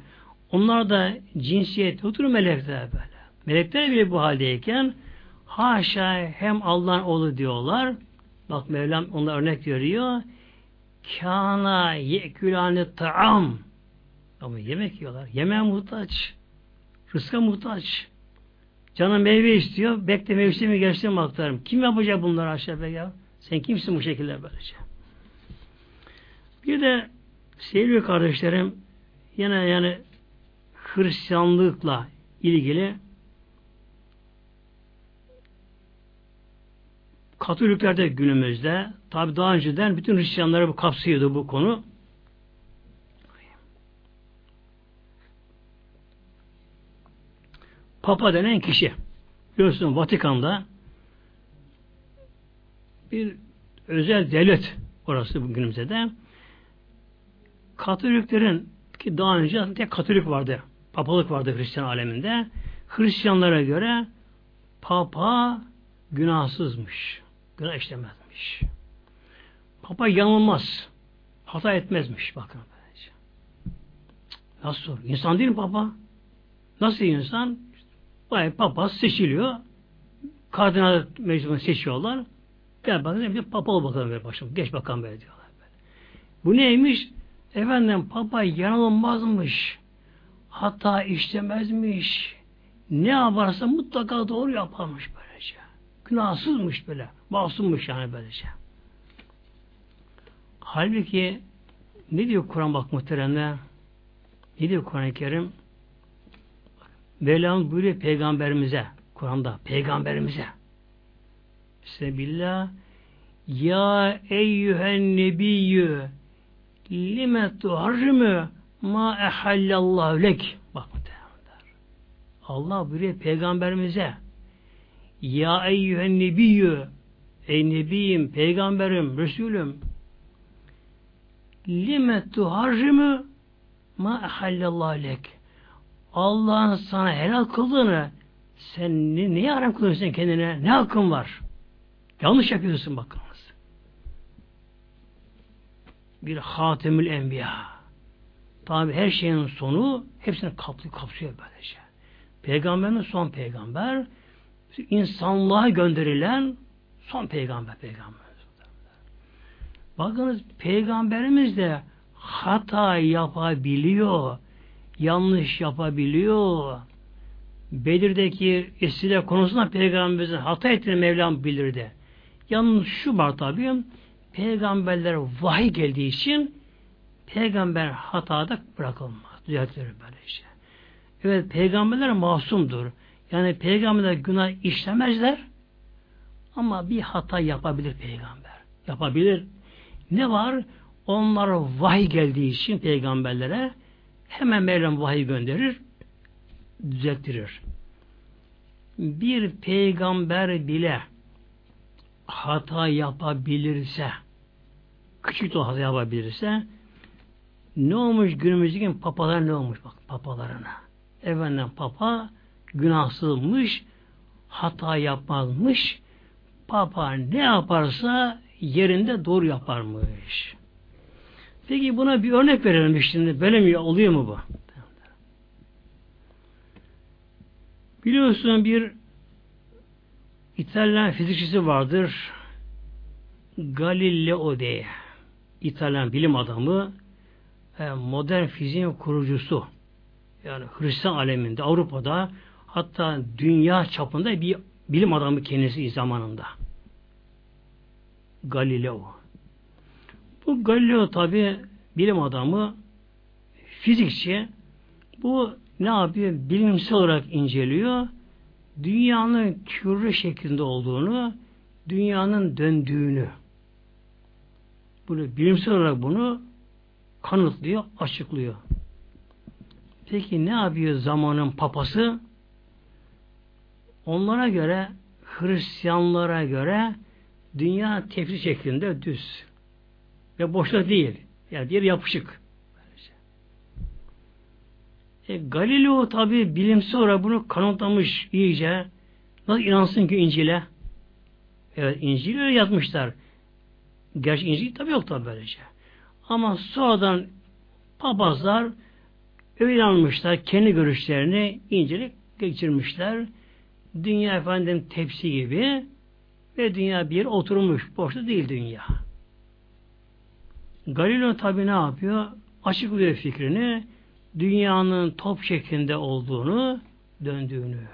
Onlar da cinsiyet otur melekler böyle. Melekler bile bu haldeyken haşa hem Allah'ın oğlu diyorlar. Bak Mevlam onlar örnek veriyor Kana yekülane taam. Ama yemek yiyorlar. Yemeğe muhtaç. Rızka muhtaç. Canım meyve istiyor. Bekle mevsimi geçti mi aktarım. Kim yapacak bunları aşağı ya? Sen kimsin bu şekilde böylece? Bir de sevgili kardeşlerim yine yani Hristiyanlıkla ilgili Katoliklerde günümüzde tabi daha önceden bütün Hristiyanları bu kapsıyordu bu konu. Papa denen kişi biliyorsun Vatikan'da bir özel devlet orası bugünümüzde de Katoliklerin ki daha önce tek Katolik vardı. Papalık vardı Hristiyan aleminde. Hristiyanlara göre Papa günahsızmış. Günah işlemezmiş. Papa yanılmaz. Hata etmezmiş. Bakın. Nasıl? İnsan değil mi Papa? Nasıl insan? Vay Papa seçiliyor. Kardinal meclisini seçiyorlar. Gel bakalım bir papa ol bakalım böyle başım. Geç bakalım böyle diyorlar. Böyle. Bu neymiş? Efendim papa yanılmazmış. Hata işlemezmiş. Ne yaparsa mutlaka doğru yaparmış böylece. Günahsızmış böyle. Masummuş yani böylece. Halbuki ne diyor Kur'an bak muhteremler? Ne diyor Kur'an-ı Kerim? Mevlam buyuruyor peygamberimize Kur'an'da peygamberimize Sebillah Ya eyyühen nebiyyü lime tuharrimü ma ehallallahu lek bak Allah buyuruyor peygamberimize Ya eyyühen nebiyyü Ey nebiyim, peygamberim, resulüm lime tuharrimü ma ehallallahu lek Allah'ın sana helal kıldığını sen ne, neye haram kılıyorsun kendine? Ne hakkın var? Yanlış yapıyorsun bakınız. Bir hatemül enbiya. Tabi her şeyin sonu hepsini kaplıyor, kapsıyor böylece. Peygamberimiz son peygamber. insanlığa gönderilen son peygamber peygamber. Bakınız peygamberimiz de hata yapabiliyor yanlış yapabiliyor. Bedir'deki esirler konusunda peygamberimizin hata ettiğini Mevlam bilirdi. Yalnız şu var tabi peygamberler vahiy geldiği için peygamber hatada bırakılmaz. Düzeltilir böyle işte. Evet peygamberler masumdur. Yani peygamberler günah işlemezler ama bir hata yapabilir peygamber. Yapabilir. Ne var? Onlar vahiy geldiği için peygamberlere Hemen Mevlam vahiy gönderir, düzelttirir. Bir peygamber bile hata yapabilirse, küçük de hata yapabilirse, ne olmuş günümüzdeki papalar ne olmuş bak papalarına. Efendim papa günahsızmış, hata yapmazmış, papa ne yaparsa yerinde doğru yaparmış. Peki buna bir örnek verelim şimdi. Böyle mi oluyor mu bu? Biliyorsun bir İtalyan fizikçisi vardır. Galileo diye. İtalyan bilim adamı modern fiziğin kurucusu. Yani Hristiyan aleminde, Avrupa'da hatta dünya çapında bir bilim adamı kendisi zamanında. Galileo. Bu Galileo tabi bilim adamı fizikçi bu ne yapıyor? Bilimsel olarak inceliyor. Dünyanın küre şeklinde olduğunu, dünyanın döndüğünü. Bunu bilimsel olarak bunu kanıtlıyor, açıklıyor. Peki ne yapıyor zamanın papası? Onlara göre, Hristiyanlara göre dünya tepsi şeklinde düz. Ve boşta değil. Yani bir yapışık. E, Galileo tabi bilimsel olarak bunu kanıtlamış iyice. Nasıl inansın ki İncil'e? Evet İncil'e öyle yazmışlar. Gerçi İncil tabi yok tabi böylece. Ama sonradan papazlar öyle inanmışlar. Kendi görüşlerini İncil'e geçirmişler. Dünya efendim tepsi gibi ve dünya bir oturmuş. Boşta değil dünya. Galileo tabi ne yapıyor? Açıklıyor fikrini. Dünyanın top şeklinde olduğunu, döndüğünü.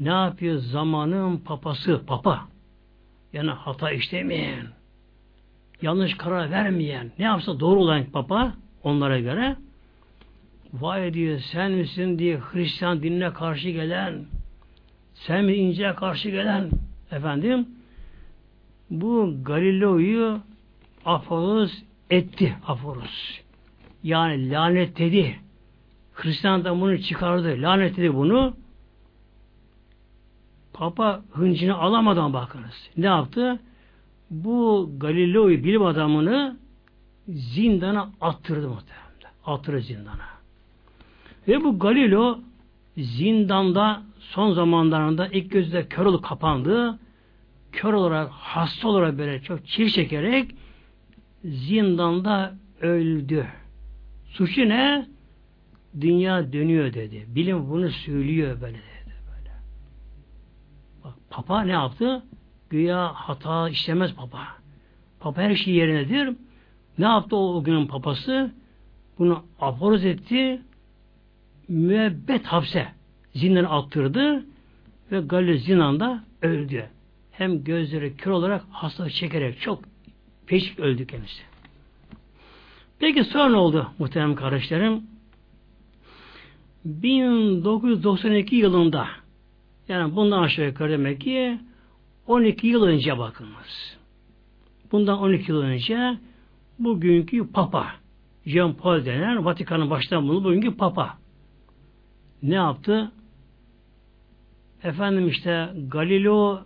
Ne yapıyor? Zamanın papası, papa. Yani hata işlemeyen, yanlış karar vermeyen, ne yapsa doğru olan papa onlara göre vay diyor sen misin diye Hristiyan dinine karşı gelen sen mi İncil'e karşı gelen efendim bu Galileo'yu aforoz etti aforoz. Yani lanetledi. Hristiyan da bunu çıkardı. Lanetledi bunu. Papa hıncını alamadan bakınız. Ne yaptı? Bu Galileo'yu bilim adamını zindana attırdı muhtemelen. Attırdı zindana. Ve bu Galileo zindanda son zamanlarında ilk gözde kör olup kapandı. Kör olarak, hasta olarak böyle çok çil çekerek zindanda öldü. Suçu ne? Dünya dönüyor dedi. Bilim bunu söylüyor böyle dedi. Böyle. Bak, Papa ne yaptı? Güya hata işlemez Papa. Papa her şey yerinedir. Ne yaptı o, o günün papası? Bunu aforoz etti. Müebbet hapse zindan attırdı ve Galileo zinanda öldü. Hem gözleri kör olarak hastalık çekerek çok peşik öldü kendisi. Peki sonra ne oldu muhterem kardeşlerim? 1992 yılında yani bundan aşağı yukarı demek ki 12 yıl önce bakınız. Bundan 12 yıl önce bugünkü Papa Jean Paul denen Vatikan'ın baştan bunu bugünkü Papa ne yaptı? Efendim işte Galileo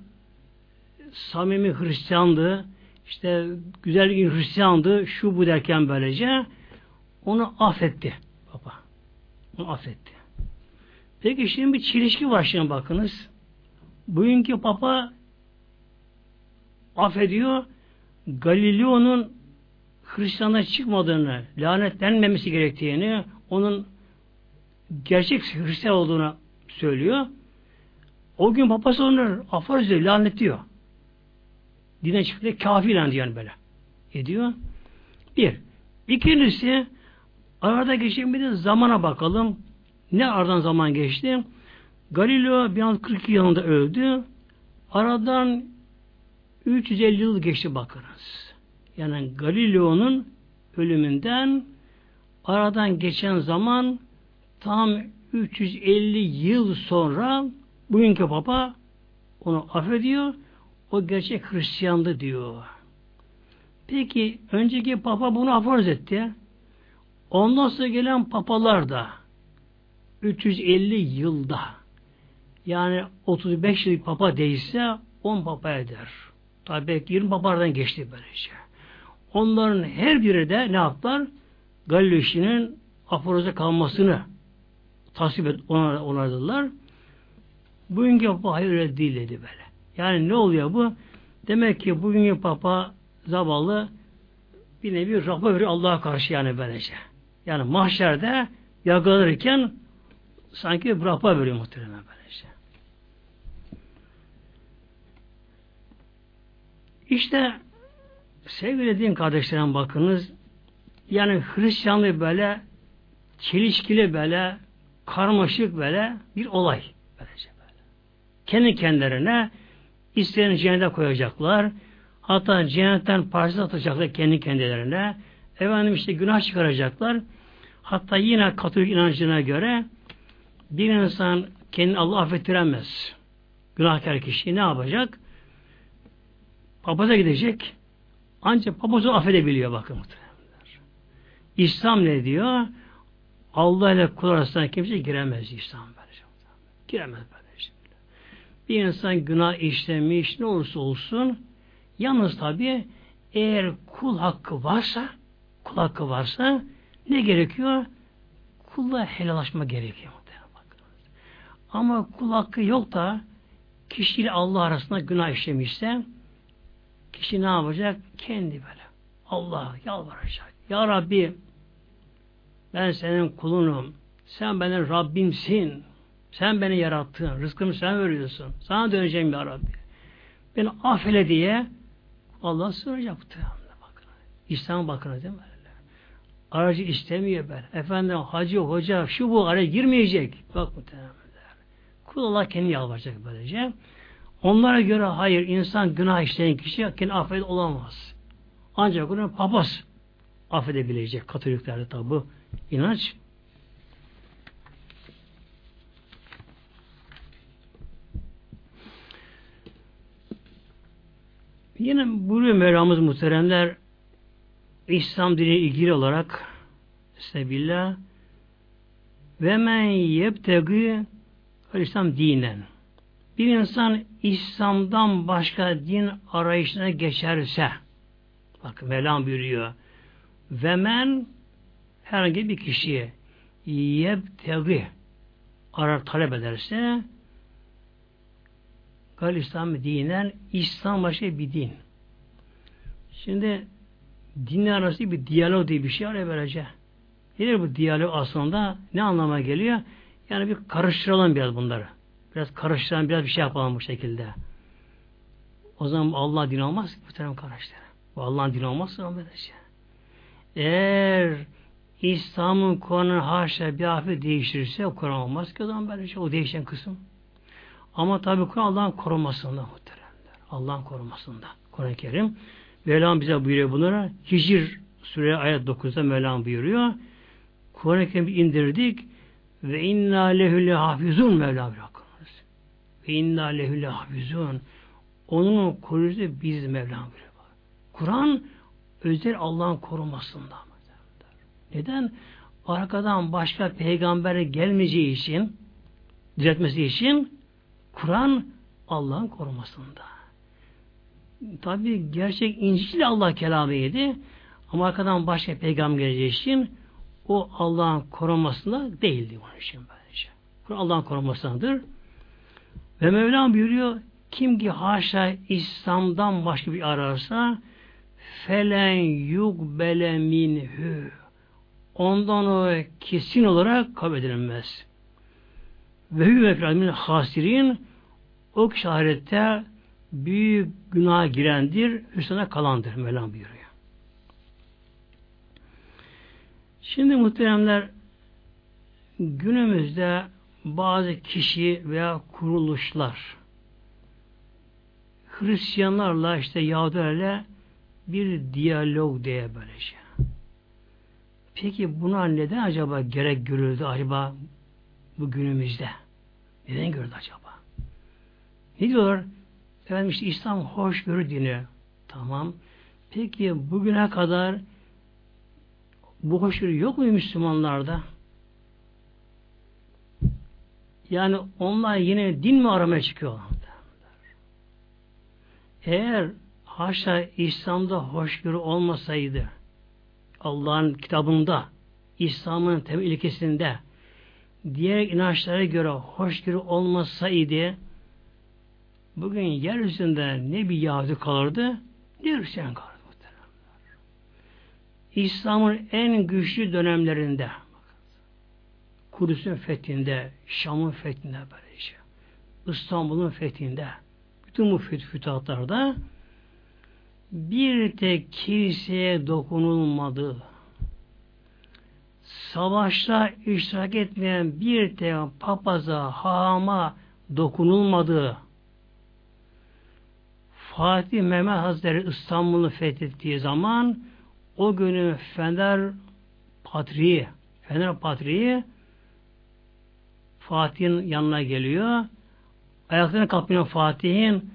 samimi Hristiyandı. işte güzel bir Hristiyandı. Şu bu derken böylece onu affetti. Baba. Onu affetti. Peki şimdi bir çelişki var bakınız. Bugünkü Papa affediyor. Galileo'nun Hristiyan'a çıkmadığını, lanetlenmemesi gerektiğini, onun gerçek Hristiyan olduğunu söylüyor. O gün papası onu aforoz ediyor, lanetliyor. Dine çıktı, kafir diyor yani böyle. Ediyor. Bir. İkincisi, arada geçen bir de zamana bakalım. Ne aradan zaman geçti? Galileo 1642 yılında öldü. Aradan 350 yıl geçti bakınız. Yani Galileo'nun ölümünden aradan geçen zaman tam 350 yıl sonra bugünkü Papa onu affediyor. O gerçek Hristiyandı diyor. Peki önceki Papa bunu aforoz etti. Ondan sonra gelen papalar da 350 yılda yani 35 yıllık papa değilse 10 papa eder. Tabi belki 20 papalardan geçti böylece. Onların her biri de ne yaptılar? Galileo işinin aforoza kalmasını tasvip et, onardılar. Bugünkü papa hayır öyle değil dedi böyle. Yani ne oluyor bu? Demek ki bugünkü papa zavallı bir nevi rapor veriyor Allah'a karşı yani böylece. Yani mahşerde yargılanırken sanki bir rapor veriyor muhtemelen böylece. İşte sevgili din kardeşlerim bakınız yani Hristiyanlığı böyle çelişkili böyle karmaşık böyle bir olay. Kendi kendilerine isteyen cennete koyacaklar. Hatta cennetten parça atacaklar kendi kendilerine. Efendim işte günah çıkaracaklar. Hatta yine Katolik inancına göre bir insan kendini Allah affettiremez. Günahkar kişi ne yapacak? Papaza gidecek. Ancak papazı affedebiliyor bakın. İslam ne diyor? Allah ile kul arasında kimse giremez İslam. Giremez. Bir insan günah işlemiş ne olursa olsun yalnız tabi eğer kul hakkı varsa kul hakkı varsa ne gerekiyor? Kulla helallaşma gerekiyor. Ama kul hakkı yok da kişiyle Allah arasında günah işlemişse kişi ne yapacak? Kendi böyle. Allah yalvaracak. Ya Rabbi ben senin kulunum. Sen benim Rabbimsin. Sen beni yarattın. Rızkımı sen veriyorsun. Sana döneceğim ya Rabbi. Beni affele diye Allah bu bakın. İslam bakın değil mi? Aracı istemiyor ben. Efendim hacı hoca şu bu araya girmeyecek. Bak muhtemelen. Kul Allah kendi yalvaracak böylece. Onlara göre hayır insan günah işleyen kişi kendi affet olamaz. Ancak onu papaz affedebilecek. Katoliklerde tabi bu inanç. Yine buyuruyor Mevlamız muhteremler İslam dini ilgili olarak Sebillah ve men yebtegi İslam dinen bir insan İslam'dan başka din arayışına geçerse bak Mevlam buyuruyor ve men herhangi bir kişiye yebtegi arar talep ederse gal İslam dinen İslam başka bir din. Şimdi dinler arası bir diyalog diye bir şey var böylece. Nedir bu diyalog aslında? Ne anlama geliyor? Yani bir karıştıralım biraz bunları. Biraz karıştıralım, biraz bir şey yapalım bu şekilde. O zaman Allah din olmaz bu tarafın kardeşler. Bu Allah'ın dini olmazsa olmayacak. Eğer İslam'ın Kur'an'ın haşa bir hafif değiştirirse o Kur'an olmaz ki o zaman böyle şey, o değişen kısım. Ama tabi Kur'an Allah'ın korumasında muhteremler. Allah'ın korumasında. Kur'an-ı Kerim. Mevlam bize buyuruyor bunlara. Hicr Sure ayet 9'da Mevlam buyuruyor. Kur'an-ı Kerim'i indirdik ve inna lehü hafizun Mevla bırakınız. Ve inna lehü hafizun. Onun koruyucusu biz Mevlam buyuruyor. Kur'an özel Allah'ın korumasında. Neden? Arkadan başka peygamber gelmeyeceği için düzeltmesi için Kur'an Allah'ın korumasında. Tabi gerçek İncil Allah kelamıydı. Ama arkadan başka peygamber geleceği için o Allah'ın korumasında değildi onun için böylece. Kur'an Allah'ın korumasındadır. Ve Mevlam buyuruyor kim ki haşa İslam'dan başka bir ararsa felen yugbele minhü ondan o kesin olarak kabul edilmez. Ve hüve hasirin o kişi ahirette büyük günah girendir, hüsnana kalandır. Mevlam buyuruyor. Şimdi muhteremler günümüzde bazı kişi veya kuruluşlar Hristiyanlarla işte Yahudilerle bir diyalog diye böyle şey. Peki buna neden acaba gerek görüldü acaba bu günümüzde? Neden görüldü acaba? Ne diyorlar? Efendim işte İslam hoşgörü dini. Tamam. Peki bugüne kadar bu hoşgörü yok mu Müslümanlarda? Yani onlar yine din mi aramaya çıkıyorlar? Eğer haşa İslam'da hoşgörü olmasaydı Allah'ın kitabında İslam'ın temel ilkesinde diğer inançlara göre hoşgörü olmasaydı bugün yeryüzünde ne bir Yahudi kalırdı ne Hristiyan kalırdı. İslam'ın en güçlü dönemlerinde Kudüs'ün fethinde, Şam'ın fethinde böylece. İstanbul'un fethinde bütün bu fütuhatlarda bir tek kiliseye dokunulmadı. Savaşta iştirak etmeyen bir tek papaza, hama dokunulmadı. Fatih Mehmet Hazretleri İstanbul'u fethettiği zaman o günü Fener Patriği Fener Patriği Fatih'in yanına geliyor. Ayaklarına kapıyor Fatih'in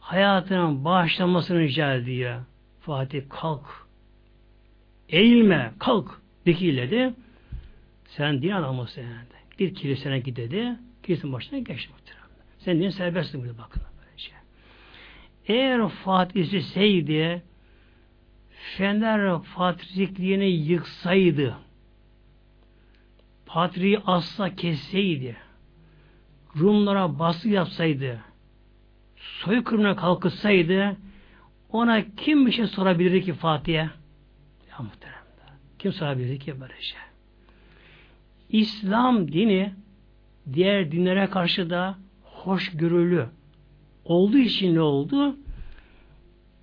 hayatının bağışlanmasını rica ediyor. Fatih kalk. Eğilme, kalk. Dikiledi. Sen din adamısın. Bir kilisene git dedi. Kilisenin başına geç muhtemelen. Sen din serbestsin burada bakın. Eğer Fatih isteseydi Fener Patrikliğini yıksaydı Patriği asla kesseydi Rumlara baskı yapsaydı soykırımına kalkışsaydı ona kim bir şey sorabilirdi ki Fatih'e? Ya muhterem. Kim sorabilirdi ki böyle şey? İslam dini diğer dinlere karşı da hoşgörülü olduğu için ne oldu?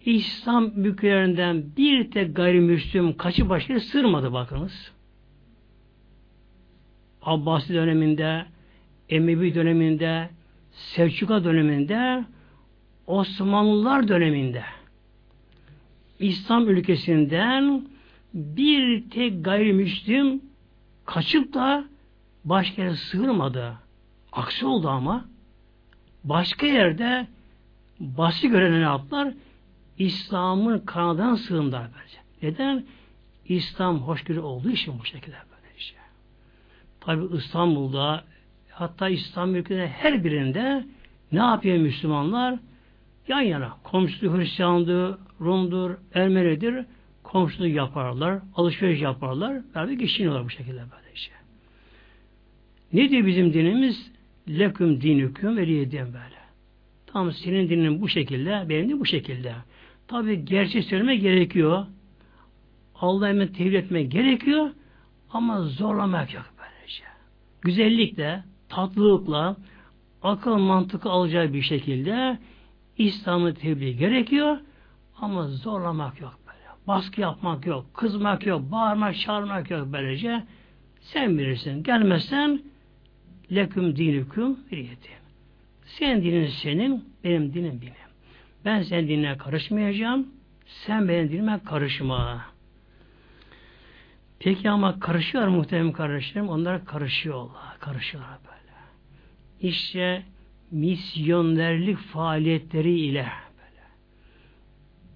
İslam ülkelerinden bir tek gayrimüslim kaçı başka sırmadı bakınız. Abbasi döneminde, Emevi döneminde, Selçuk'a döneminde Osmanlılar döneminde İslam ülkesinden bir tek gayrimüslim kaçıp da başka yere sığırmadı. Aksi oldu ama başka yerde başı gören ne yaptılar? İslam'ın kanadına sığındılar bence. Neden? İslam hoşgörü olduğu için bu şekilde böyle işte. Tabi İstanbul'da hatta İslam ülkelerinde her birinde ne yapıyor Müslümanlar? Yan yana. Komşu Hristiyanlığı, Rum'dur, Ermenidir. Komşuluk yaparlar, alışveriş yaparlar. Beraber geçiniyorlar bu şekilde böyle işte. Ne diyor bizim dinimiz? Leküm dinüküm ve riyediyem böyle. Tam senin dinin bu şekilde, benim de bu şekilde. Tabi gerçek söyleme gerekiyor. Allah'a emanet tevhid etmek gerekiyor ama zorlamak yok böylece. Güzellikle, tatlılıkla, akıl mantıkı alacağı bir şekilde İslam'ı tebliğ gerekiyor ama zorlamak yok böyle. Baskı yapmak yok, kızmak yok, bağırmak, çağırmak yok böylece. Sen bilirsin. Gelmezsen leküm dinüküm firiyeti. Senin dinin senin, benim dinim benim. Ben senin dinine karışmayacağım, sen benim dinime karışma. Peki ama karışıyor muhterem kardeşlerim. Onlar karışıyorlar. Karışıyorlar böyle. İşte misyonerlik faaliyetleri ile böyle.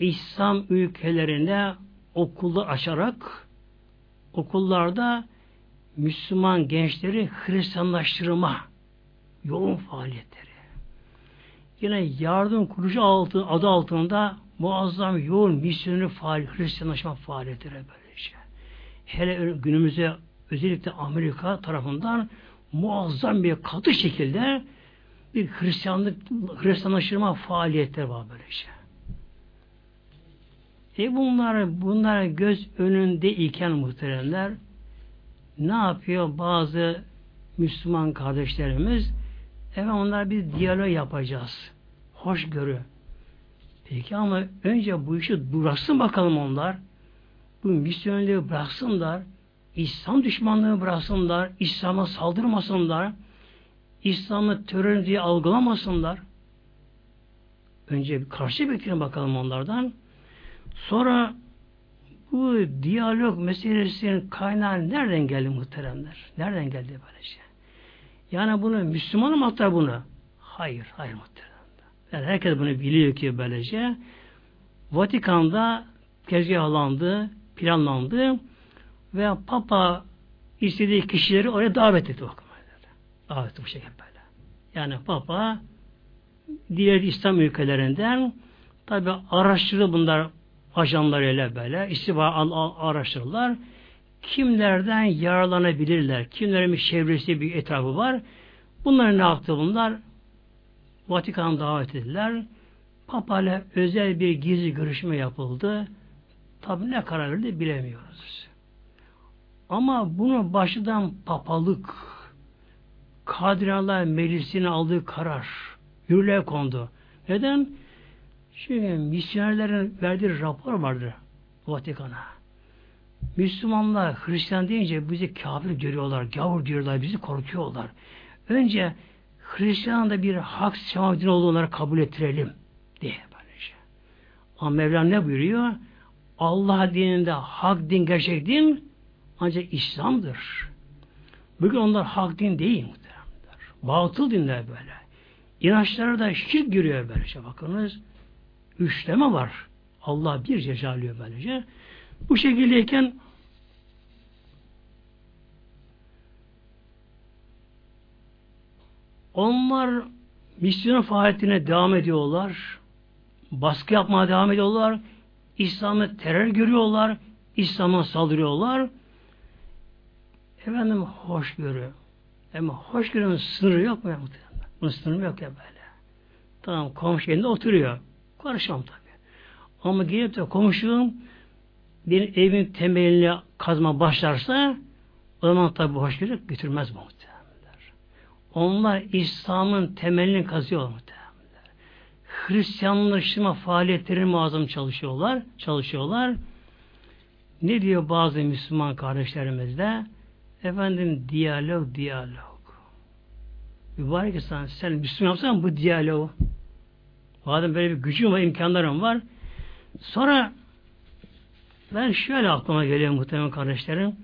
İslam ülkelerinde okullar açarak okullarda Müslüman gençleri Hristiyanlaştırma yoğun faaliyetleri. Yine yardım kuruluşu altı, adı altında muazzam yoğun misyoner faaliyet, Hristiyanlaşma faaliyetleri böyle şey. Hele günümüzde özellikle Amerika tarafından muazzam bir katı şekilde bir Hristiyanlık, Hristiyanlaştırma faaliyetleri var böyle şey. E bunlar, bunlar göz önünde iken muhteremler ne yapıyor bazı Müslüman kardeşlerimiz? Evet onlar bir diyalog yapacağız. Hoşgörü. Peki ama önce bu işi bıraksın bakalım onlar. Bu misyonluğu bıraksınlar. İslam düşmanlığı bıraksınlar. İslam'a saldırmasınlar. İslam'ı terör diye algılamasınlar. Önce bir karşı bekleyin bakalım onlardan. Sonra bu diyalog meselesinin kaynağı nereden geldi muhteremler? Nereden geldi böyle şey? Yani bunu Müslüman mı atar bunu? Hayır, hayır muhteremler. Yani herkes bunu biliyor ki böylece Vatikan'da tezgahlandı, planlandı ve Papa istediği kişileri oraya davet etti. Davet etti bu şekilde böyle. Yani Papa diğer İslam ülkelerinden tabi araştırdı bunlar ajanlarıyla böyle istihbar araştırırlar. Kimlerden yararlanabilirler? Kimlerin bir çevresi bir etrafı var? Bunlar ne yaptı bunlar? Vatikan davet ettiler. Papa ile özel bir gizli görüşme yapıldı. Tabi ne karar verdi bilemiyoruz. Ama bunu başından papalık, Kadiralar Meclisi'nin aldığı karar yürürlüğe kondu. Neden? Çünkü misyonerlerin verdiği rapor vardır Vatikan'a. Müslümanlar Hristiyan deyince bizi kafir görüyorlar, gavur diyorlar, bizi korkuyorlar. Önce Hristiyan'da bir hak semavi olduğunu kabul ettirelim diye böylece. Ama Mevlam ne buyuruyor? Allah dininde hak din, gerçek din ancak İslam'dır. Bugün onlar hak din değil muhtemelenler. Batıl dinler böyle. İnançlara da şirk giriyor böylece bakınız üçleme var. Allah bir cecalıyor böylece. Bu şekildeyken onlar misyon faaliyetine devam ediyorlar. Baskı yapmaya devam ediyorlar. İslam'ı terör görüyorlar. İslam'a saldırıyorlar. Efendim hoşgörü. Ama hoşgörünün sınırı yok mu? Bunun sınırı yok ya böyle. Tamam komşu elinde oturuyor. Karışmam tabi. Ama gelip de komşum bir evin temelini kazma başlarsa o zaman tabi hoşgörü götürmez muhtemelenler. Onlar İslam'ın temelini kazıyorlar muhtemelenler. Hristiyanlaşma faaliyetleri muazzam çalışıyorlar. Çalışıyorlar. Ne diyor bazı Müslüman kardeşlerimiz de? Efendim diyalog, diyalog. Mübarek insan sen Müslüman yapsan bu diyaloğu. Madem böyle bir gücüm var, imkanlarım var. Sonra ben şöyle aklıma geliyor muhtemelen kardeşlerim.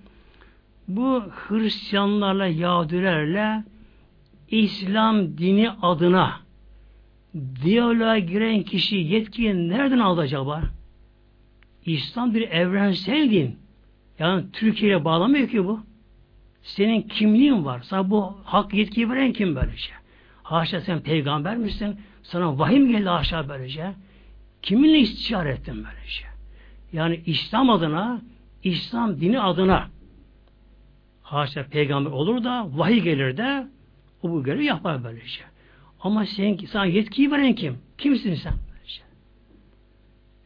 Bu Hristiyanlarla, Yahudilerle İslam dini adına diyaloğa giren kişi yetkiyi nereden aldı acaba? İslam bir evrensel din. Yani Türkiye'ye bağlamıyor ki bu. Senin kimliğin var. Sana bu hak yetkiyi veren kim böylece? Haşa sen peygamber misin? Sana vahiy mi geldi haşa böylece? Kiminle istişare ettin böylece? Yani İslam adına, İslam dini adına haşa peygamber olur da vahiy gelir de o bu görevi yapar böylece. Ama sen, sana yetkiyi veren kim? Kimsin sen? Böylece.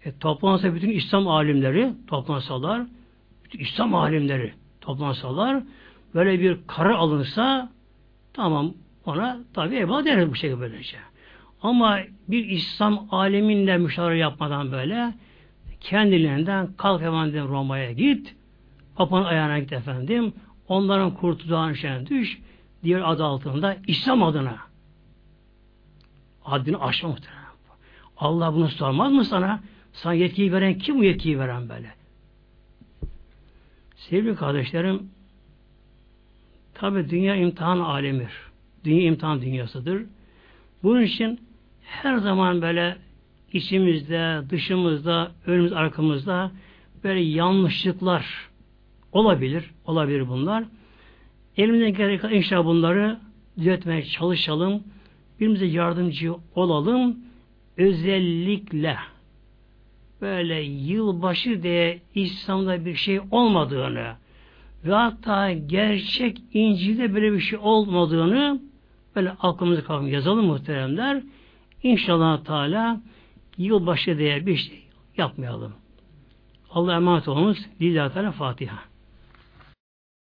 E, toplansa bütün İslam alimleri toplansalar, bütün İslam alimleri toplansalar, böyle bir karar alınsa tamam ona tabi eyvallah deriz bu şekilde böylece. Ama bir İslam aleminle müşavere yapmadan böyle kendilerinden kalk efendim Roma'ya git, Papa'nın ayağına git efendim, onların kurtulduğun şeyine düş, diğer adı altında İslam adına. Adını aşma muhtemelen. Allah bunu sormaz mı sana? Sana yetkiyi veren kim bu yetkiyi veren böyle? Sevgili kardeşlerim, tabi dünya imtihan alemir. Dünya imtihan dünyasıdır. Bunun için her zaman böyle içimizde, dışımızda, önümüz, arkamızda böyle yanlışlıklar olabilir. Olabilir bunlar. Elimizden gerek inşallah bunları düzeltmeye çalışalım. Birbirimize yardımcı olalım. Özellikle böyle yılbaşı diye İslam'da bir şey olmadığını ve hatta gerçek İncil'de böyle bir şey olmadığını böyle aklımıza kalın yazalım muhteremler. İnşallah Teala yılbaşı diye bir şey yapmayalım. Allah emanet olunuz. Lillahi Teala Fatiha.